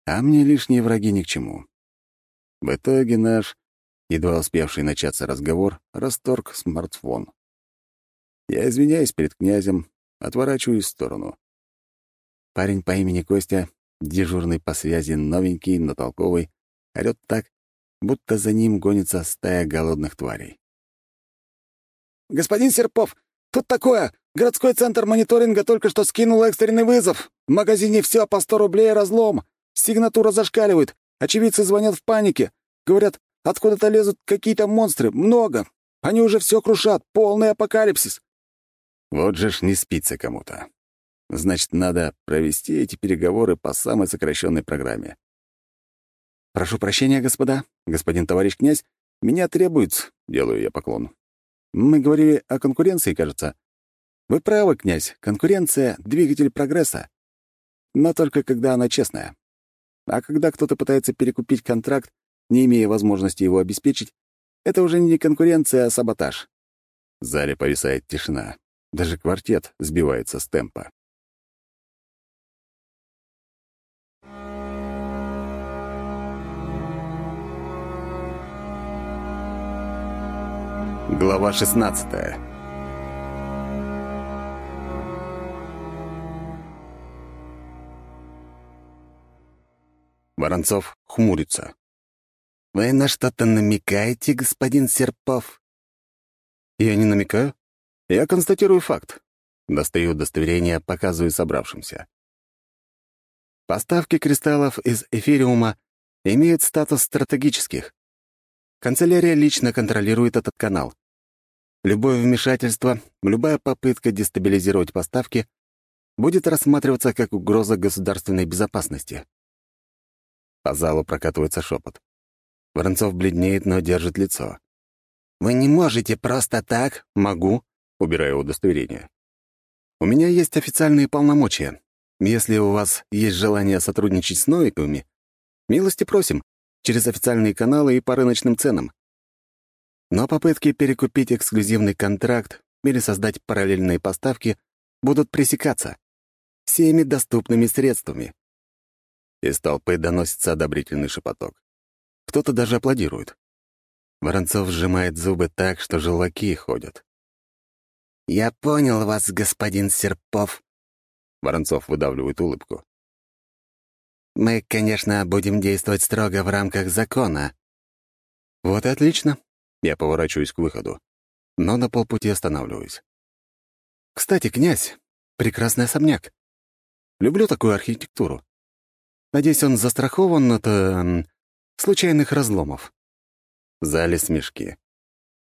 А мне лишние враги ни к чему. В итоге наш, едва успевший начаться разговор, расторг смартфон. Я извиняюсь перед князем, отворачиваюсь в сторону. Парень по имени Костя, дежурный по связи, новенький, но толковый, орёт так, будто за ним гонится стая голодных тварей. «Господин Серпов, тут такое! Городской центр мониторинга только что скинул экстренный вызов. В магазине все по 100 рублей разлом. Сигнатура зашкаливает. Очевидцы звонят в панике. Говорят, откуда-то лезут какие-то монстры. Много. Они уже все крушат. Полный апокалипсис. Вот же ж не спится кому-то. Значит, надо провести эти переговоры по самой сокращенной программе. «Прошу прощения, господа. Господин товарищ князь, меня требуется...» — делаю я поклон. «Мы говорили о конкуренции, кажется. Вы правы, князь, конкуренция — двигатель прогресса. Но только когда она честная. А когда кто-то пытается перекупить контракт, не имея возможности его обеспечить, это уже не конкуренция, а саботаж. В зале повисает тишина. Даже квартет сбивается с темпа. Глава 16 Воронцов хмурится. «Вы на что-то намекаете, господин Серпов?» «Я не намекаю. Я констатирую факт. Достаю удостоверение, показываю собравшимся. Поставки кристаллов из эфириума имеют статус стратегических. Канцелярия лично контролирует этот канал. Любое вмешательство, любая попытка дестабилизировать поставки будет рассматриваться как угроза государственной безопасности. По залу прокатывается шепот. Воронцов бледнеет, но держит лицо. «Вы не можете просто так?» «Могу», — убираю удостоверение. «У меня есть официальные полномочия. Если у вас есть желание сотрудничать с новиковыми, милости просим, через официальные каналы и по рыночным ценам. Но попытки перекупить эксклюзивный контракт или создать параллельные поставки будут пресекаться всеми доступными средствами. Из толпы доносится одобрительный шепоток. Кто-то даже аплодирует. Воронцов сжимает зубы так, что желаки ходят. «Я понял вас, господин Серпов», — Воронцов выдавливает улыбку. «Мы, конечно, будем действовать строго в рамках закона». «Вот и отлично». Я поворачиваюсь к выходу, но на полпути останавливаюсь. «Кстати, князь, прекрасный особняк. Люблю такую архитектуру. Надеюсь, он застрахован от э, случайных разломов. В зале смешки.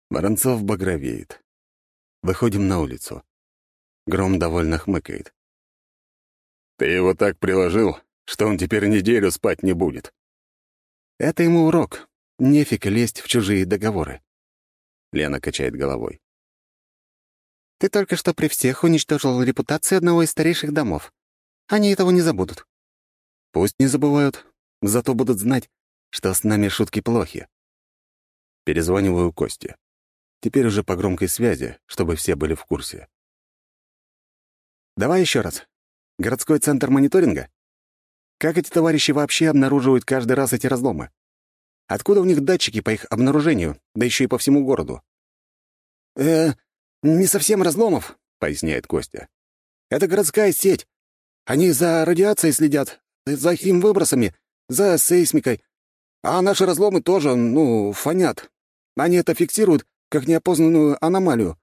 Воронцов багровеет. Выходим на улицу. Гром довольно хмыкает. «Ты его так приложил, что он теперь неделю спать не будет». «Это ему урок. Нефиг лезть в чужие договоры». Лена качает головой. «Ты только что при всех уничтожил репутацию одного из старейших домов. Они этого не забудут. Пусть не забывают, зато будут знать, что с нами шутки плохи. Перезваниваю Косте. Теперь уже по громкой связи, чтобы все были в курсе. Давай еще раз. Городской центр мониторинга? Как эти товарищи вообще обнаруживают каждый раз эти разломы? Откуда у них датчики по их обнаружению, да еще и по всему городу? «Э, не совсем разломов», — поясняет Костя. «Это городская сеть. Они за радиацией следят, за их выбросами, за сейсмикой. А наши разломы тоже, ну, фонят. Они это фиксируют как неопознанную аномалию.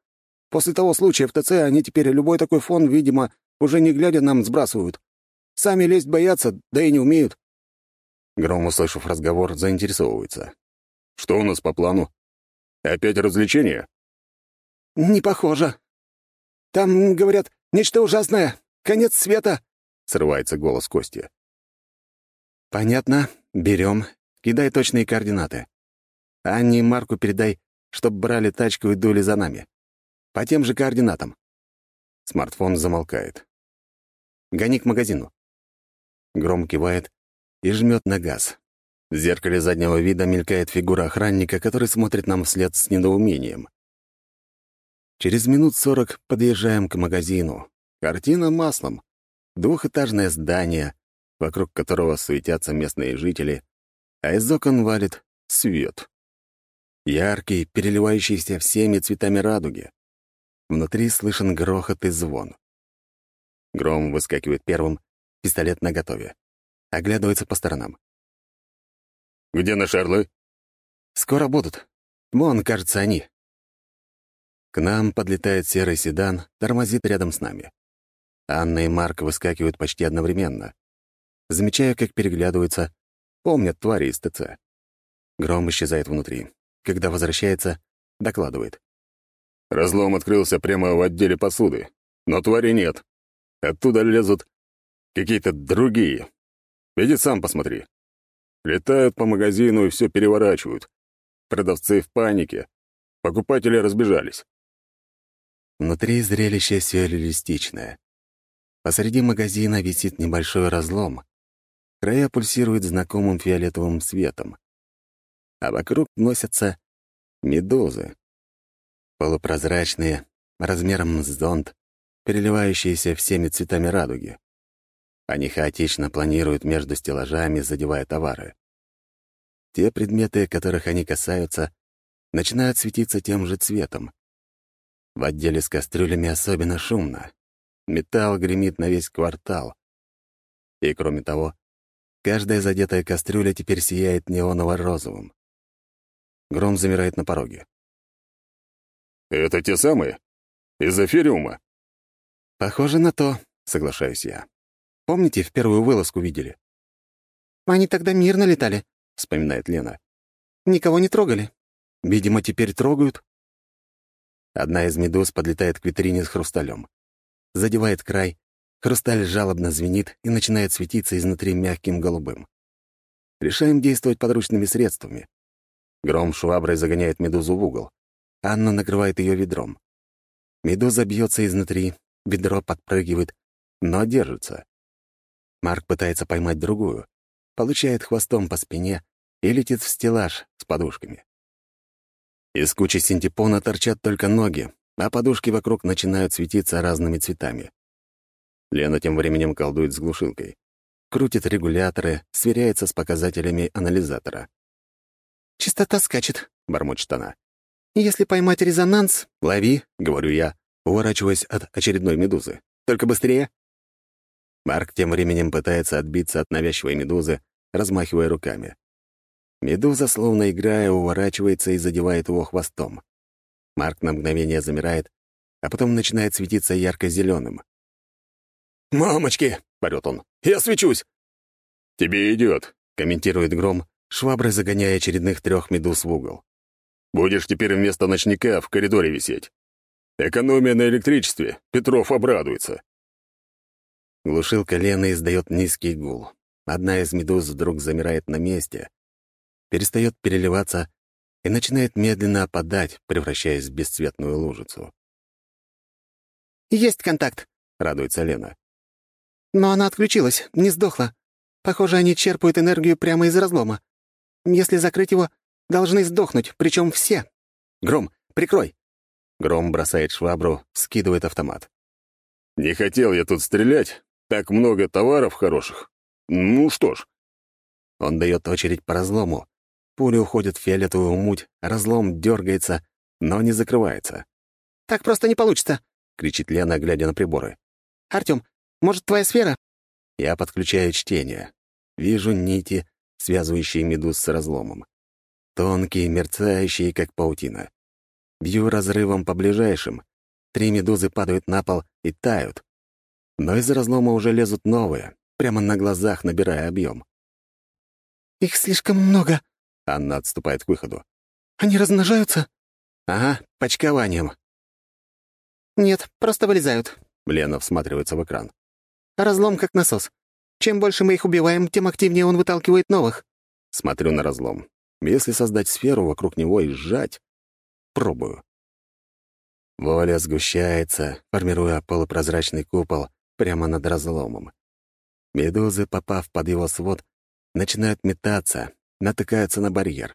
После того случая в ТЦ они теперь любой такой фон, видимо, уже не глядя нам сбрасывают. Сами лезть боятся, да и не умеют. Гром, услышав разговор, заинтересовывается. «Что у нас по плану? Опять развлечения?» «Не похоже. Там, говорят, нечто ужасное. Конец света!» — срывается голос Кости. «Понятно. Берем. Кидай точные координаты. Анне и Марку передай, чтоб брали тачку и дули за нами. По тем же координатам». Смартфон замолкает. «Гони к магазину». Гром кивает и жмет на газ. В зеркале заднего вида мелькает фигура охранника, который смотрит нам вслед с недоумением. Через минут сорок подъезжаем к магазину. Картина маслом. Двухэтажное здание, вокруг которого суетятся местные жители, а из окон валит свет. Яркий, переливающийся всеми цветами радуги. Внутри слышен грохот и звон. Гром выскакивает первым, пистолет наготове. Оглядывается по сторонам. «Где наши орлы?» «Скоро будут. Вон, кажется, они». К нам подлетает серый седан, тормозит рядом с нами. Анна и Марк выскакивают почти одновременно. Замечаю, как переглядываются, помнят твари из ТЦ. Гром исчезает внутри. Когда возвращается, докладывает. Разлом открылся прямо в отделе посуды, но твари нет. Оттуда лезут какие-то другие. Иди сам посмотри. Летают по магазину и все переворачивают. Продавцы в панике. Покупатели разбежались. Внутри зрелище сюрреалистичное. Посреди магазина висит небольшой разлом. Края пульсируют знакомым фиолетовым светом. А вокруг носятся медузы. Полупрозрачные, размером с зонт, переливающиеся всеми цветами радуги. Они хаотично планируют между стеллажами, задевая товары. Те предметы, которых они касаются, начинают светиться тем же цветом. В отделе с кастрюлями особенно шумно. Металл гремит на весь квартал. И, кроме того, каждая задетая кастрюля теперь сияет неоново-розовым. Гром замирает на пороге. «Это те самые? Из эфириума?» «Похоже на то», — соглашаюсь я. «Помните, в первую вылазку видели?» «Они тогда мирно летали», — вспоминает Лена. «Никого не трогали». «Видимо, теперь трогают». Одна из медуз подлетает к витрине с хрусталем. Задевает край, хрусталь жалобно звенит и начинает светиться изнутри мягким голубым. Решаем действовать подручными средствами. Гром шваброй загоняет медузу в угол. Анна накрывает ее ведром. Медуза бьется изнутри, ведро подпрыгивает, но держится. Марк пытается поймать другую, получает хвостом по спине и летит в стеллаж с подушками. Из кучи синтепона торчат только ноги, а подушки вокруг начинают светиться разными цветами. Лена тем временем колдует с глушилкой. Крутит регуляторы, сверяется с показателями анализатора. «Частота скачет», — бормочет она. «Если поймать резонанс...» «Лови», — говорю я, уворачиваясь от очередной медузы. «Только быстрее!» Марк тем временем пытается отбиться от навязчивой медузы, размахивая руками. Медуза, словно играя, уворачивается и задевает его хвостом. Марк на мгновение замирает, а потом начинает светиться ярко зеленым «Мамочки!» — порет он. «Я свечусь!» «Тебе идет», — комментирует Гром, шваброй загоняя очередных трех медуз в угол. «Будешь теперь вместо ночника в коридоре висеть. Экономия на электричестве. Петров обрадуется». Глушилка Лены издает низкий гул. Одна из медуз вдруг замирает на месте, перестает переливаться и начинает медленно опадать, превращаясь в бесцветную лужицу. «Есть контакт», — радуется Лена. «Но она отключилась, не сдохла. Похоже, они черпают энергию прямо из разлома. Если закрыть его, должны сдохнуть, причем все». «Гром, прикрой!» Гром бросает швабру, скидывает автомат. «Не хотел я тут стрелять. Так много товаров хороших. Ну что ж». Он дает очередь по разлому. Пули уходят в фиолетовую муть, разлом дергается, но не закрывается. «Так просто не получится!» — кричит Лена, глядя на приборы. «Артём, может, твоя сфера?» Я подключаю чтение. Вижу нити, связывающие медуз с разломом. Тонкие, мерцающие, как паутина. Бью разрывом по ближайшим. Три медузы падают на пол и тают. Но из разлома уже лезут новые, прямо на глазах набирая объем. «Их слишком много», — Анна отступает к выходу. «Они размножаются?» «Ага, почкованием». «Нет, просто вылезают». Лена всматривается в экран. «Разлом как насос. Чем больше мы их убиваем, тем активнее он выталкивает новых». Смотрю на разлом. Если создать сферу вокруг него и сжать... Пробую. Воля сгущается, формируя полупрозрачный купол прямо над разломом. Медузы, попав под его свод, начинают метаться, натыкаются на барьер.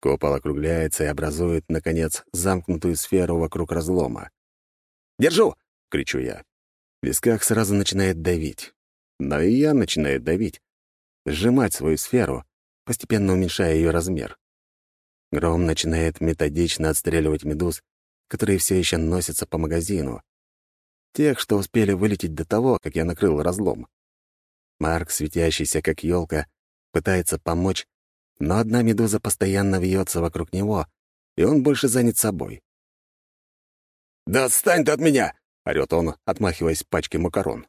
Купол округляется и образует, наконец, замкнутую сферу вокруг разлома. «Держу!» — кричу я. Висках сразу начинает давить. Но и я начинаю давить, сжимать свою сферу, постепенно уменьшая ее размер. Гром начинает методично отстреливать медуз, которые все еще носятся по магазину. Тех, что успели вылететь до того, как я накрыл разлом. Марк, светящийся как елка, пытается помочь, но одна медуза постоянно вьется вокруг него, и он больше занят собой. «Да отстань ты от меня!» — орёт он, отмахиваясь пачкой макарон.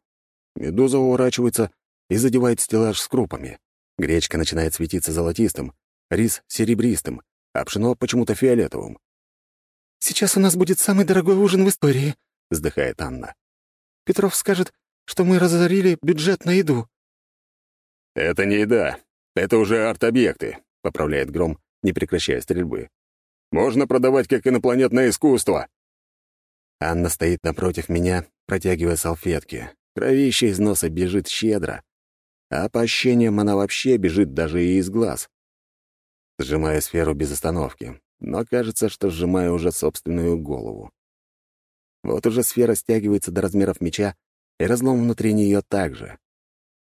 Медуза уворачивается и задевает стеллаж с крупами. Гречка начинает светиться золотистым, рис — серебристым, а пшено почему-то фиолетовым. «Сейчас у нас будет самый дорогой ужин в истории», — вздыхает Анна. «Петров скажет, что мы разорили бюджет на еду». «Это не еда. Это уже арт-объекты», — поправляет Гром, не прекращая стрельбы. «Можно продавать как инопланетное искусство». Анна стоит напротив меня, протягивая салфетки. Кровище из носа бежит щедро, а по ощущениям она вообще бежит даже и из глаз. Сжимаю сферу без остановки, но кажется, что сжимаю уже собственную голову. Вот уже сфера стягивается до размеров меча, и разлом внутри нее также.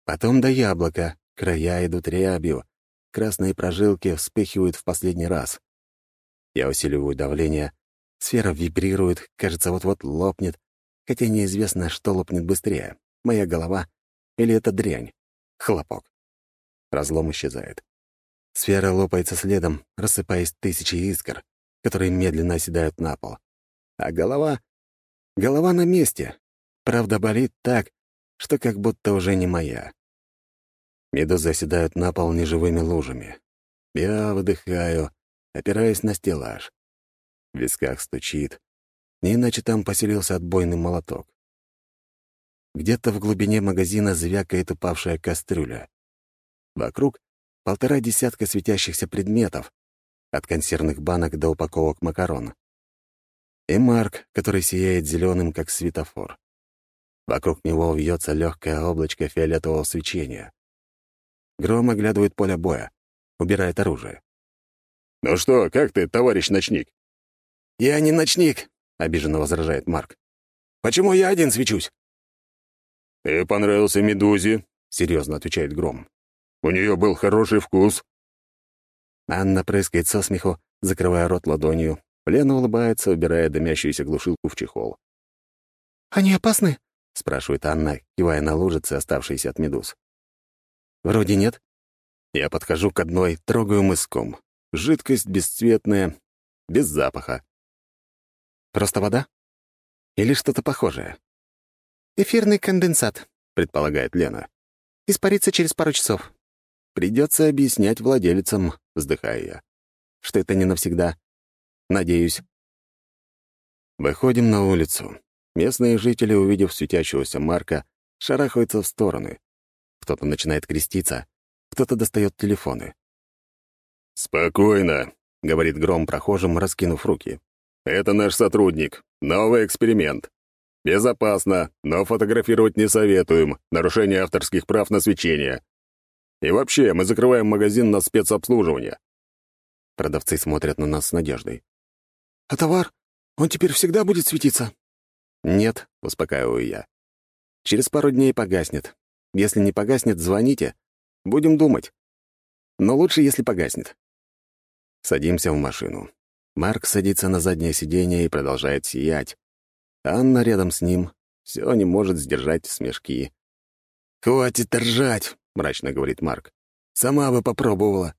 Потом до яблока, края идут рябью, красные прожилки вспыхивают в последний раз. Я усиливаю давление, сфера вибрирует, кажется, вот-вот лопнет, хотя неизвестно, что лопнет быстрее — моя голова или эта дрянь. Хлопок. Разлом исчезает. Сфера лопается следом, рассыпаясь тысячи искр, которые медленно оседают на пол. А голова... Голова на месте. Правда, болит так, что как будто уже не моя. Медузы оседают на пол неживыми лужами. Я выдыхаю, опираясь на стеллаж. В висках стучит, не иначе там поселился отбойный молоток. Где-то в глубине магазина звякает упавшая кастрюля. Вокруг полтора десятка светящихся предметов, от консервных банок до упаковок макарон. И Марк, который сияет зеленым, как светофор. Вокруг него вьется легкое облачко фиолетового свечения. Гром оглядывает поле боя, убирает оружие. «Ну что, как ты, товарищ ночник?» «Я не ночник», — обиженно возражает Марк. «Почему я один свечусь?» «Ты понравился Медузе», — серьезно отвечает Гром. У нее был хороший вкус». Анна прыскает со смеху, закрывая рот ладонью. Лена улыбается, убирая дымящуюся глушилку в чехол. «Они опасны?» — спрашивает Анна, кивая на лужицы, оставшиеся от медуз. «Вроде нет». Я подхожу к одной, трогаю мыском. Жидкость бесцветная, без запаха. «Просто вода? Или что-то похожее?» «Эфирный конденсат», — предполагает Лена. «Испарится через пару часов. Придется объяснять владельцам, вздыхая я, что это не навсегда. Надеюсь. Выходим на улицу. Местные жители, увидев светящегося Марка, шарахаются в стороны. Кто-то начинает креститься, кто-то достает телефоны. «Спокойно», — говорит Гром прохожим, раскинув руки. «Это наш сотрудник. Новый эксперимент. Безопасно, но фотографировать не советуем. Нарушение авторских прав на свечение. И вообще, мы закрываем магазин на спецобслуживание». Продавцы смотрят на нас с надеждой. «А товар? Он теперь всегда будет светиться?» «Нет», — успокаиваю я. «Через пару дней погаснет. Если не погаснет, звоните. Будем думать. Но лучше, если погаснет». Садимся в машину. Марк садится на заднее сиденье и продолжает сиять. Анна рядом с ним. Все не может сдержать смешки. «Хватит ржать!» — мрачно говорит Марк. «Сама бы попробовала».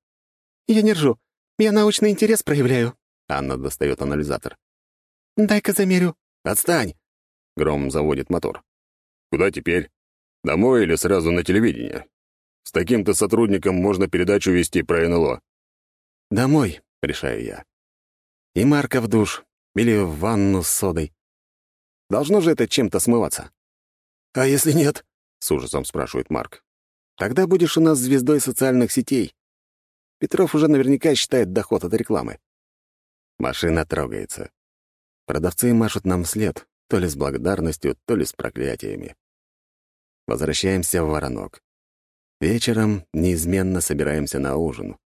«Я не ржу. Я научный интерес проявляю». Анна достает анализатор. «Дай-ка замерю». «Отстань!» Гром заводит мотор. «Куда теперь? Домой или сразу на телевидение? С таким-то сотрудником можно передачу вести про НЛО». «Домой», — решаю я. «И Марка в душ. Или в ванну с содой. Должно же это чем-то смываться». «А если нет?» — с ужасом спрашивает Марк. Тогда будешь у нас звездой социальных сетей. Петров уже наверняка считает доход от рекламы. Машина трогается. Продавцы машут нам вслед, то ли с благодарностью, то ли с проклятиями. Возвращаемся в Воронок. Вечером неизменно собираемся на ужин.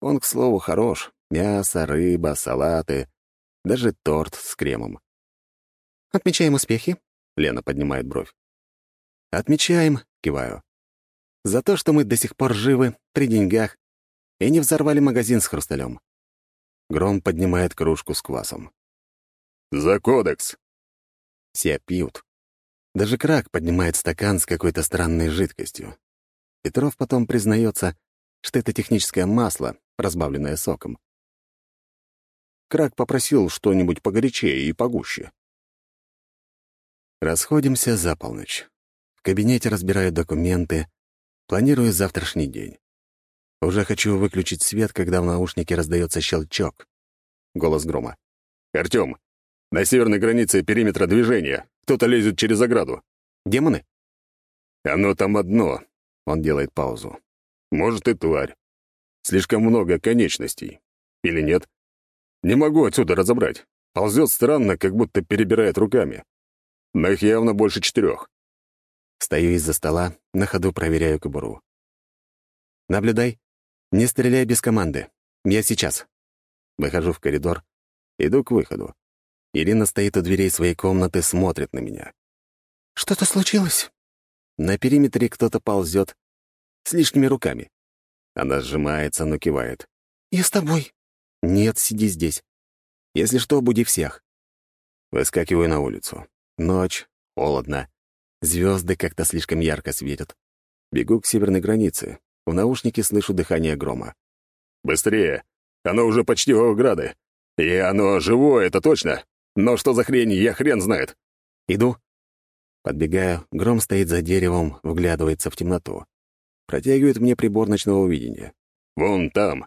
Он, к слову, хорош. Мясо, рыба, салаты, даже торт с кремом. «Отмечаем успехи?» — Лена поднимает бровь. «Отмечаем», — киваю. «За то, что мы до сих пор живы, при деньгах, и не взорвали магазин с хрусталем». Гром поднимает кружку с квасом. «За кодекс!» Все пьют. Даже Крак поднимает стакан с какой-то странной жидкостью. Петров потом признается, что это техническое масло, разбавленное соком. Крак попросил что-нибудь погорячее и погуще. Расходимся за полночь. В кабинете разбираю документы, планирую завтрашний день. Уже хочу выключить свет, когда в наушнике раздается щелчок. Голос грома. «Артём, на северной границе периметра движения. Кто-то лезет через ограду. Демоны? Оно там одно. Он делает паузу. Может, и тварь. Слишком много конечностей. Или нет? Не могу отсюда разобрать. Ползет странно, как будто перебирает руками. Но их явно больше четырех. Стою из-за стола, на ходу проверяю кобуру. «Наблюдай. Не стреляй без команды. Я сейчас». Выхожу в коридор, иду к выходу. Ирина стоит у дверей своей комнаты, смотрит на меня. «Что-то случилось?» На периметре кто-то ползет с лишними руками. Она сжимается, но кивает. «Я с тобой». «Нет, сиди здесь. Если что, буди всех». Выскакиваю на улицу. Ночь, холодно. Звезды как-то слишком ярко светят. Бегу к северной границе. В наушнике слышу дыхание грома. «Быстрее! Оно уже почти у ограды. И оно живое, это точно. Но что за хрень, я хрен знает. Иду. Подбегаю, гром стоит за деревом, вглядывается в темноту. Протягивает мне прибор ночного видения. Вон там.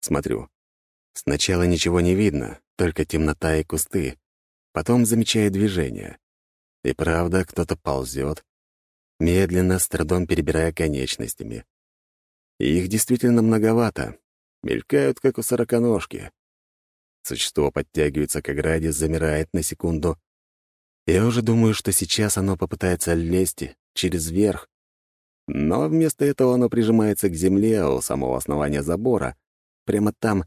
Смотрю. Сначала ничего не видно, только темнота и кусты. Потом замечаю движение. И правда, кто-то ползет, медленно, с трудом перебирая конечностями. И их действительно многовато. Мелькают, как у сороконожки. Существо подтягивается к ограде, замирает на секунду. Я уже думаю, что сейчас оно попытается лезть через верх. Но вместо этого оно прижимается к земле у самого основания забора, прямо там,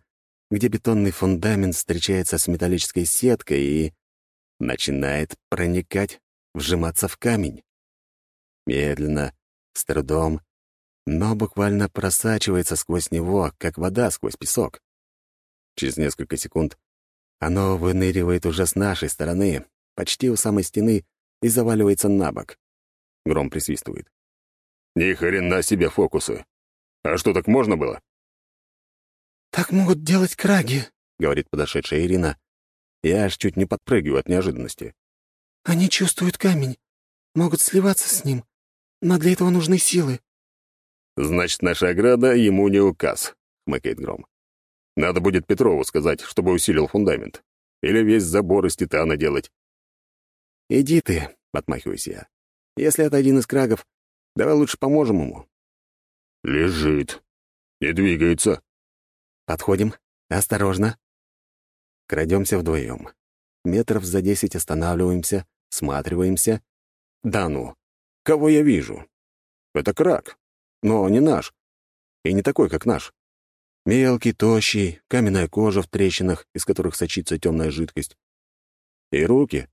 где бетонный фундамент встречается с металлической сеткой и начинает проникать, вжиматься в камень. Медленно, с трудом, но буквально просачивается сквозь него, как вода сквозь песок. Через несколько секунд оно выныривает уже с нашей стороны, почти у самой стены, и заваливается на бок. Гром присвистывает. «Ни хрена себе фокусы! А что, так можно было?» «Так могут делать краги», — говорит подошедшая Ирина. Я аж чуть не подпрыгиваю от неожиданности. «Они чувствуют камень, могут сливаться с ним, но для этого нужны силы». «Значит, наша ограда ему не указ», — хмыкает Гром. Надо будет Петрову сказать, чтобы усилил фундамент. Или весь забор из титана делать. «Иди ты», — отмахиваюсь я. «Если это один из крагов, давай лучше поможем ему». «Лежит. Не двигается». «Подходим. Осторожно». Крадемся вдвоем. Метров за десять останавливаемся, сматриваемся. Да ну, кого я вижу? Это крак, но не наш. И не такой, как наш. Мелкий, тощий, каменная кожа в трещинах, из которых сочится темная жидкость. И руки.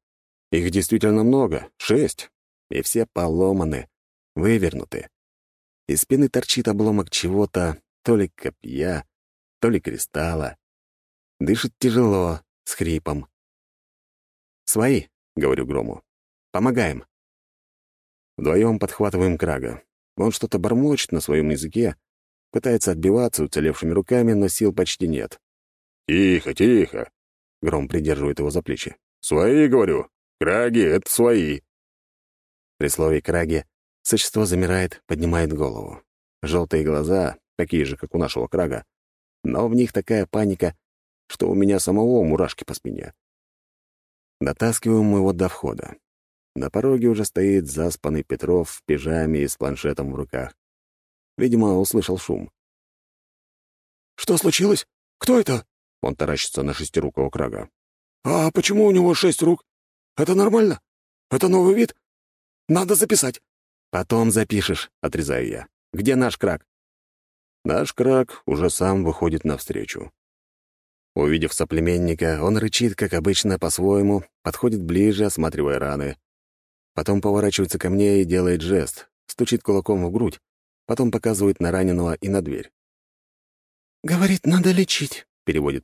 Их действительно много, шесть. И все поломаны, вывернуты. Из спины торчит обломок чего-то, то ли копья, то ли кристалла. Дышит тяжело, с хрипом. «Свои», — говорю Грому. «Помогаем». Вдвоем подхватываем Крага. Он что-то бормочет на своем языке, Пытается отбиваться уцелевшими руками, но сил почти нет. «Тихо, тихо!» — Гром придерживает его за плечи. «Свои, говорю. Краги — это свои». При слове «краги» существо замирает, поднимает голову. Желтые глаза, такие же, как у нашего крага, но в них такая паника, что у меня самого мурашки по спине. Дотаскиваем его до входа. На пороге уже стоит заспанный Петров в пижаме и с планшетом в руках. Видимо, услышал шум. «Что случилось? Кто это?» Он таращится на шестирукого крага. «А почему у него шесть рук? Это нормально? Это новый вид? Надо записать». «Потом запишешь», — отрезаю я. «Где наш крак?» Наш крак уже сам выходит навстречу. Увидев соплеменника, он рычит, как обычно, по-своему, подходит ближе, осматривая раны. Потом поворачивается ко мне и делает жест, стучит кулаком в грудь, потом показывает на раненого и на дверь. «Говорит, надо лечить», — переводит